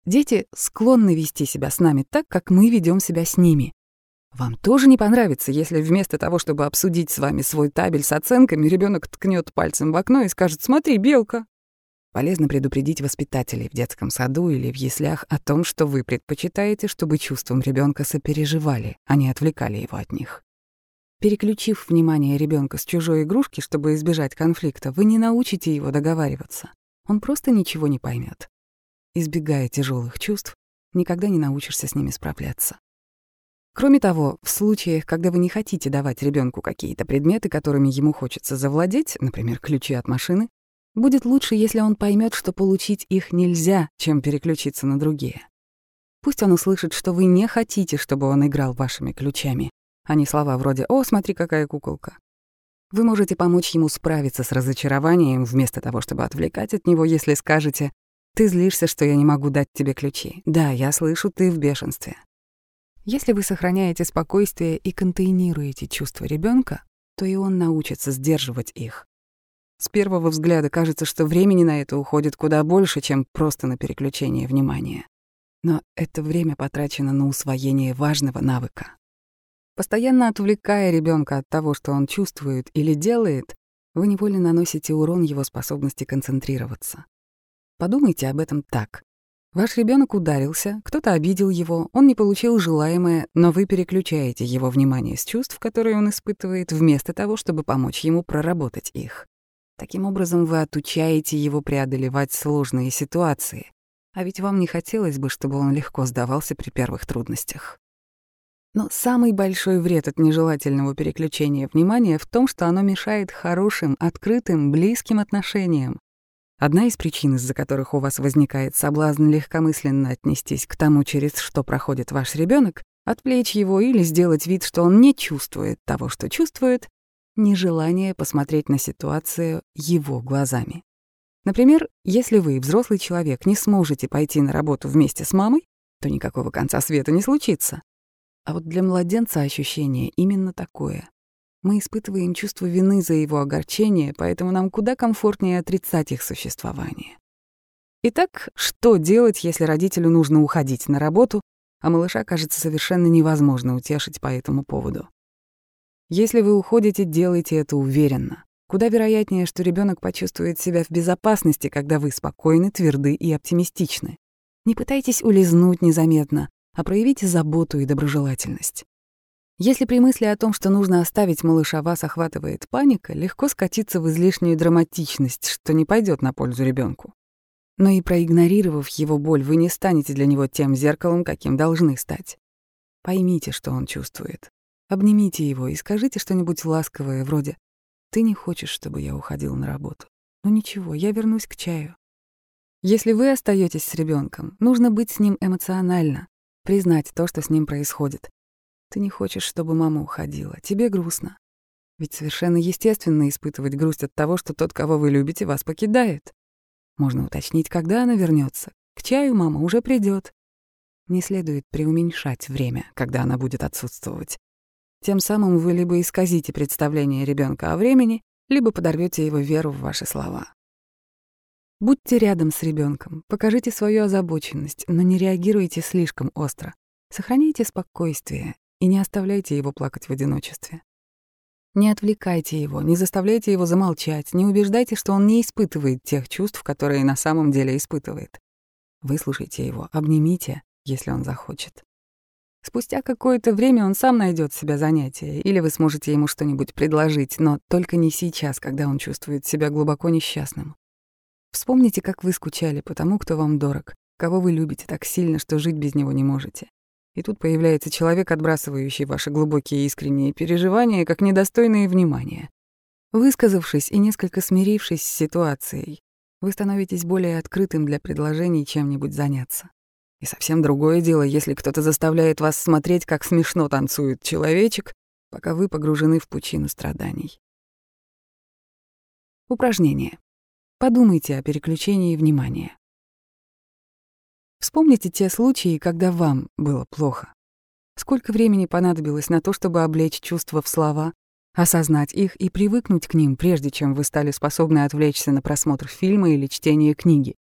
Дети склонны вести себя с нами так, как мы ведем себя с ними. Вам тоже не понравится, если вместо того, чтобы обсудить с вами свой табель с оценками, ребенок ткнет пальцем в окно и скажет «Смотри, белка». Полезно предупредить воспитателей в детском саду или в яслях о том, что вы предпочитаете, чтобы чувством ребенка сопереживали, а не отвлекали его от них. Переключив внимание ребенка с чужой игрушки, чтобы избежать конфликта, вы не научите его договариваться. Он просто ничего не поймет. Избегая тяжелых чувств, никогда не научишься с ними справляться. Кроме того, в случаях, когда вы не хотите давать ребенку какие-то предметы, которыми ему хочется завладеть, например, ключи от машины, будет лучше, если он поймет, что получить их нельзя, чем переключиться на другие. Пусть он услышит, что вы не хотите, чтобы он играл вашими ключами, а не слова вроде «О, смотри, какая куколка». Вы можете помочь ему справиться с разочарованием, вместо того, чтобы отвлекать от него, если скажете «Ты злишься, что я не могу дать тебе ключи. Да, я слышу, ты в бешенстве. Если вы сохраняете спокойствие и контейнируете чувства ребенка, то и он научится сдерживать их. С первого взгляда кажется, что времени на это уходит куда больше, чем просто на переключение внимания. Но это время потрачено на усвоение важного навыка. Постоянно отвлекая ребенка от того, что он чувствует или делает, вы невольно наносите урон его способности концентрироваться. Подумайте об этом так. Ваш ребенок ударился, кто-то обидел его, он не получил желаемое, но вы переключаете его внимание с чувств, которые он испытывает, вместо того, чтобы помочь ему проработать их. Таким образом, вы отучаете его преодолевать сложные ситуации, а ведь вам не хотелось бы, чтобы он легко сдавался при первых трудностях. Но самый большой вред от нежелательного переключения внимания в том, что оно мешает хорошим, открытым, близким отношениям, Одна из причин, из-за которых у вас возникает соблазн легкомысленно отнестись к тому, через что проходит ваш ребенок, отвлечь его или сделать вид, что он не чувствует того, что чувствует, нежелание посмотреть на ситуацию его глазами. Например, если вы, взрослый человек, не сможете пойти на работу вместе с мамой, то никакого конца света не случится. А вот для младенца ощущение именно такое. Мы испытываем чувство вины за его огорчение, поэтому нам куда комфортнее отрицать их существование. Итак, что делать, если родителю нужно уходить на работу, а малыша кажется совершенно невозможно утешить по этому поводу? Если вы уходите, делайте это уверенно. Куда вероятнее, что ребенок почувствует себя в безопасности, когда вы спокойны, тверды и оптимистичны. Не пытайтесь улизнуть незаметно, а проявите заботу и доброжелательность. Если при мысли о том, что нужно оставить малыша, вас охватывает паника, легко скатиться в излишнюю драматичность, что не пойдет на пользу ребенку. Но и проигнорировав его боль, вы не станете для него тем зеркалом, каким должны стать. Поймите, что он чувствует. Обнимите его и скажите что-нибудь ласковое, вроде «Ты не хочешь, чтобы я уходил на работу? Ну ничего, я вернусь к чаю». Если вы остаетесь с ребенком, нужно быть с ним эмоционально, признать то, что с ним происходит. Ты не хочешь, чтобы мама уходила, тебе грустно. Ведь совершенно естественно испытывать грусть от того, что тот, кого вы любите, вас покидает. Можно уточнить, когда она вернется. К чаю мама уже придет. Не следует преуменьшать время, когда она будет отсутствовать. Тем самым вы либо исказите представление ребенка о времени, либо подорвете его веру в ваши слова. Будьте рядом с ребенком, покажите свою озабоченность, но не реагируйте слишком остро. Сохраняйте спокойствие и не оставляйте его плакать в одиночестве. Не отвлекайте его, не заставляйте его замолчать, не убеждайте, что он не испытывает тех чувств, которые на самом деле испытывает. Выслушайте его, обнимите, если он захочет. Спустя какое-то время он сам найдет себе занятие, или вы сможете ему что-нибудь предложить, но только не сейчас, когда он чувствует себя глубоко несчастным. Вспомните, как вы скучали по тому, кто вам дорог, кого вы любите так сильно, что жить без него не можете. И тут появляется человек, отбрасывающий ваши глубокие искренние переживания как недостойные внимания. Высказавшись и несколько смирившись с ситуацией, вы становитесь более открытым для предложений чем-нибудь заняться. И совсем другое дело, если кто-то заставляет вас смотреть, как смешно танцует человечек, пока вы погружены в пучину страданий. Упражнение. Подумайте о переключении внимания. Вспомните те случаи, когда вам было плохо. Сколько времени понадобилось на то, чтобы облечь чувства в слова, осознать их и привыкнуть к ним, прежде чем вы стали способны отвлечься на просмотр фильма или чтение книги.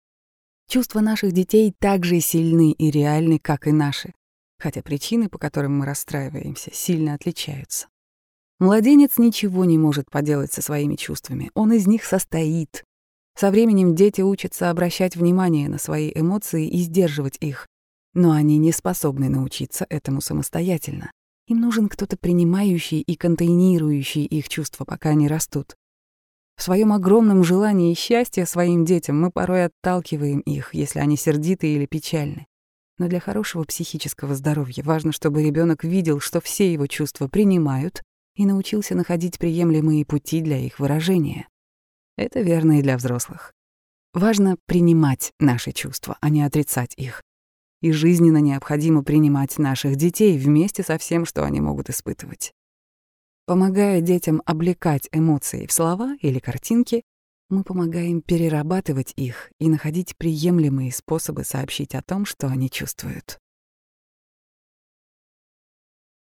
Чувства наших детей так же сильны и реальны, как и наши, хотя причины, по которым мы расстраиваемся, сильно отличаются. Младенец ничего не может поделать со своими чувствами, он из них состоит, со временем дети учатся обращать внимание на свои эмоции и сдерживать их, но они не способны научиться этому самостоятельно. Им нужен кто-то принимающий и контейнирующий их чувства, пока они растут. В своем огромном желании счастья своим детям мы порой отталкиваем их, если они сердиты или печальны. Но для хорошего психического здоровья важно, чтобы ребенок видел, что все его чувства принимают и научился находить приемлемые пути для их выражения. Это верно и для взрослых. Важно принимать наши чувства, а не отрицать их. И жизненно необходимо принимать наших детей вместе со всем, что они могут испытывать. Помогая детям облекать эмоции в слова или картинки, мы помогаем перерабатывать их и находить приемлемые способы сообщить о том, что они чувствуют.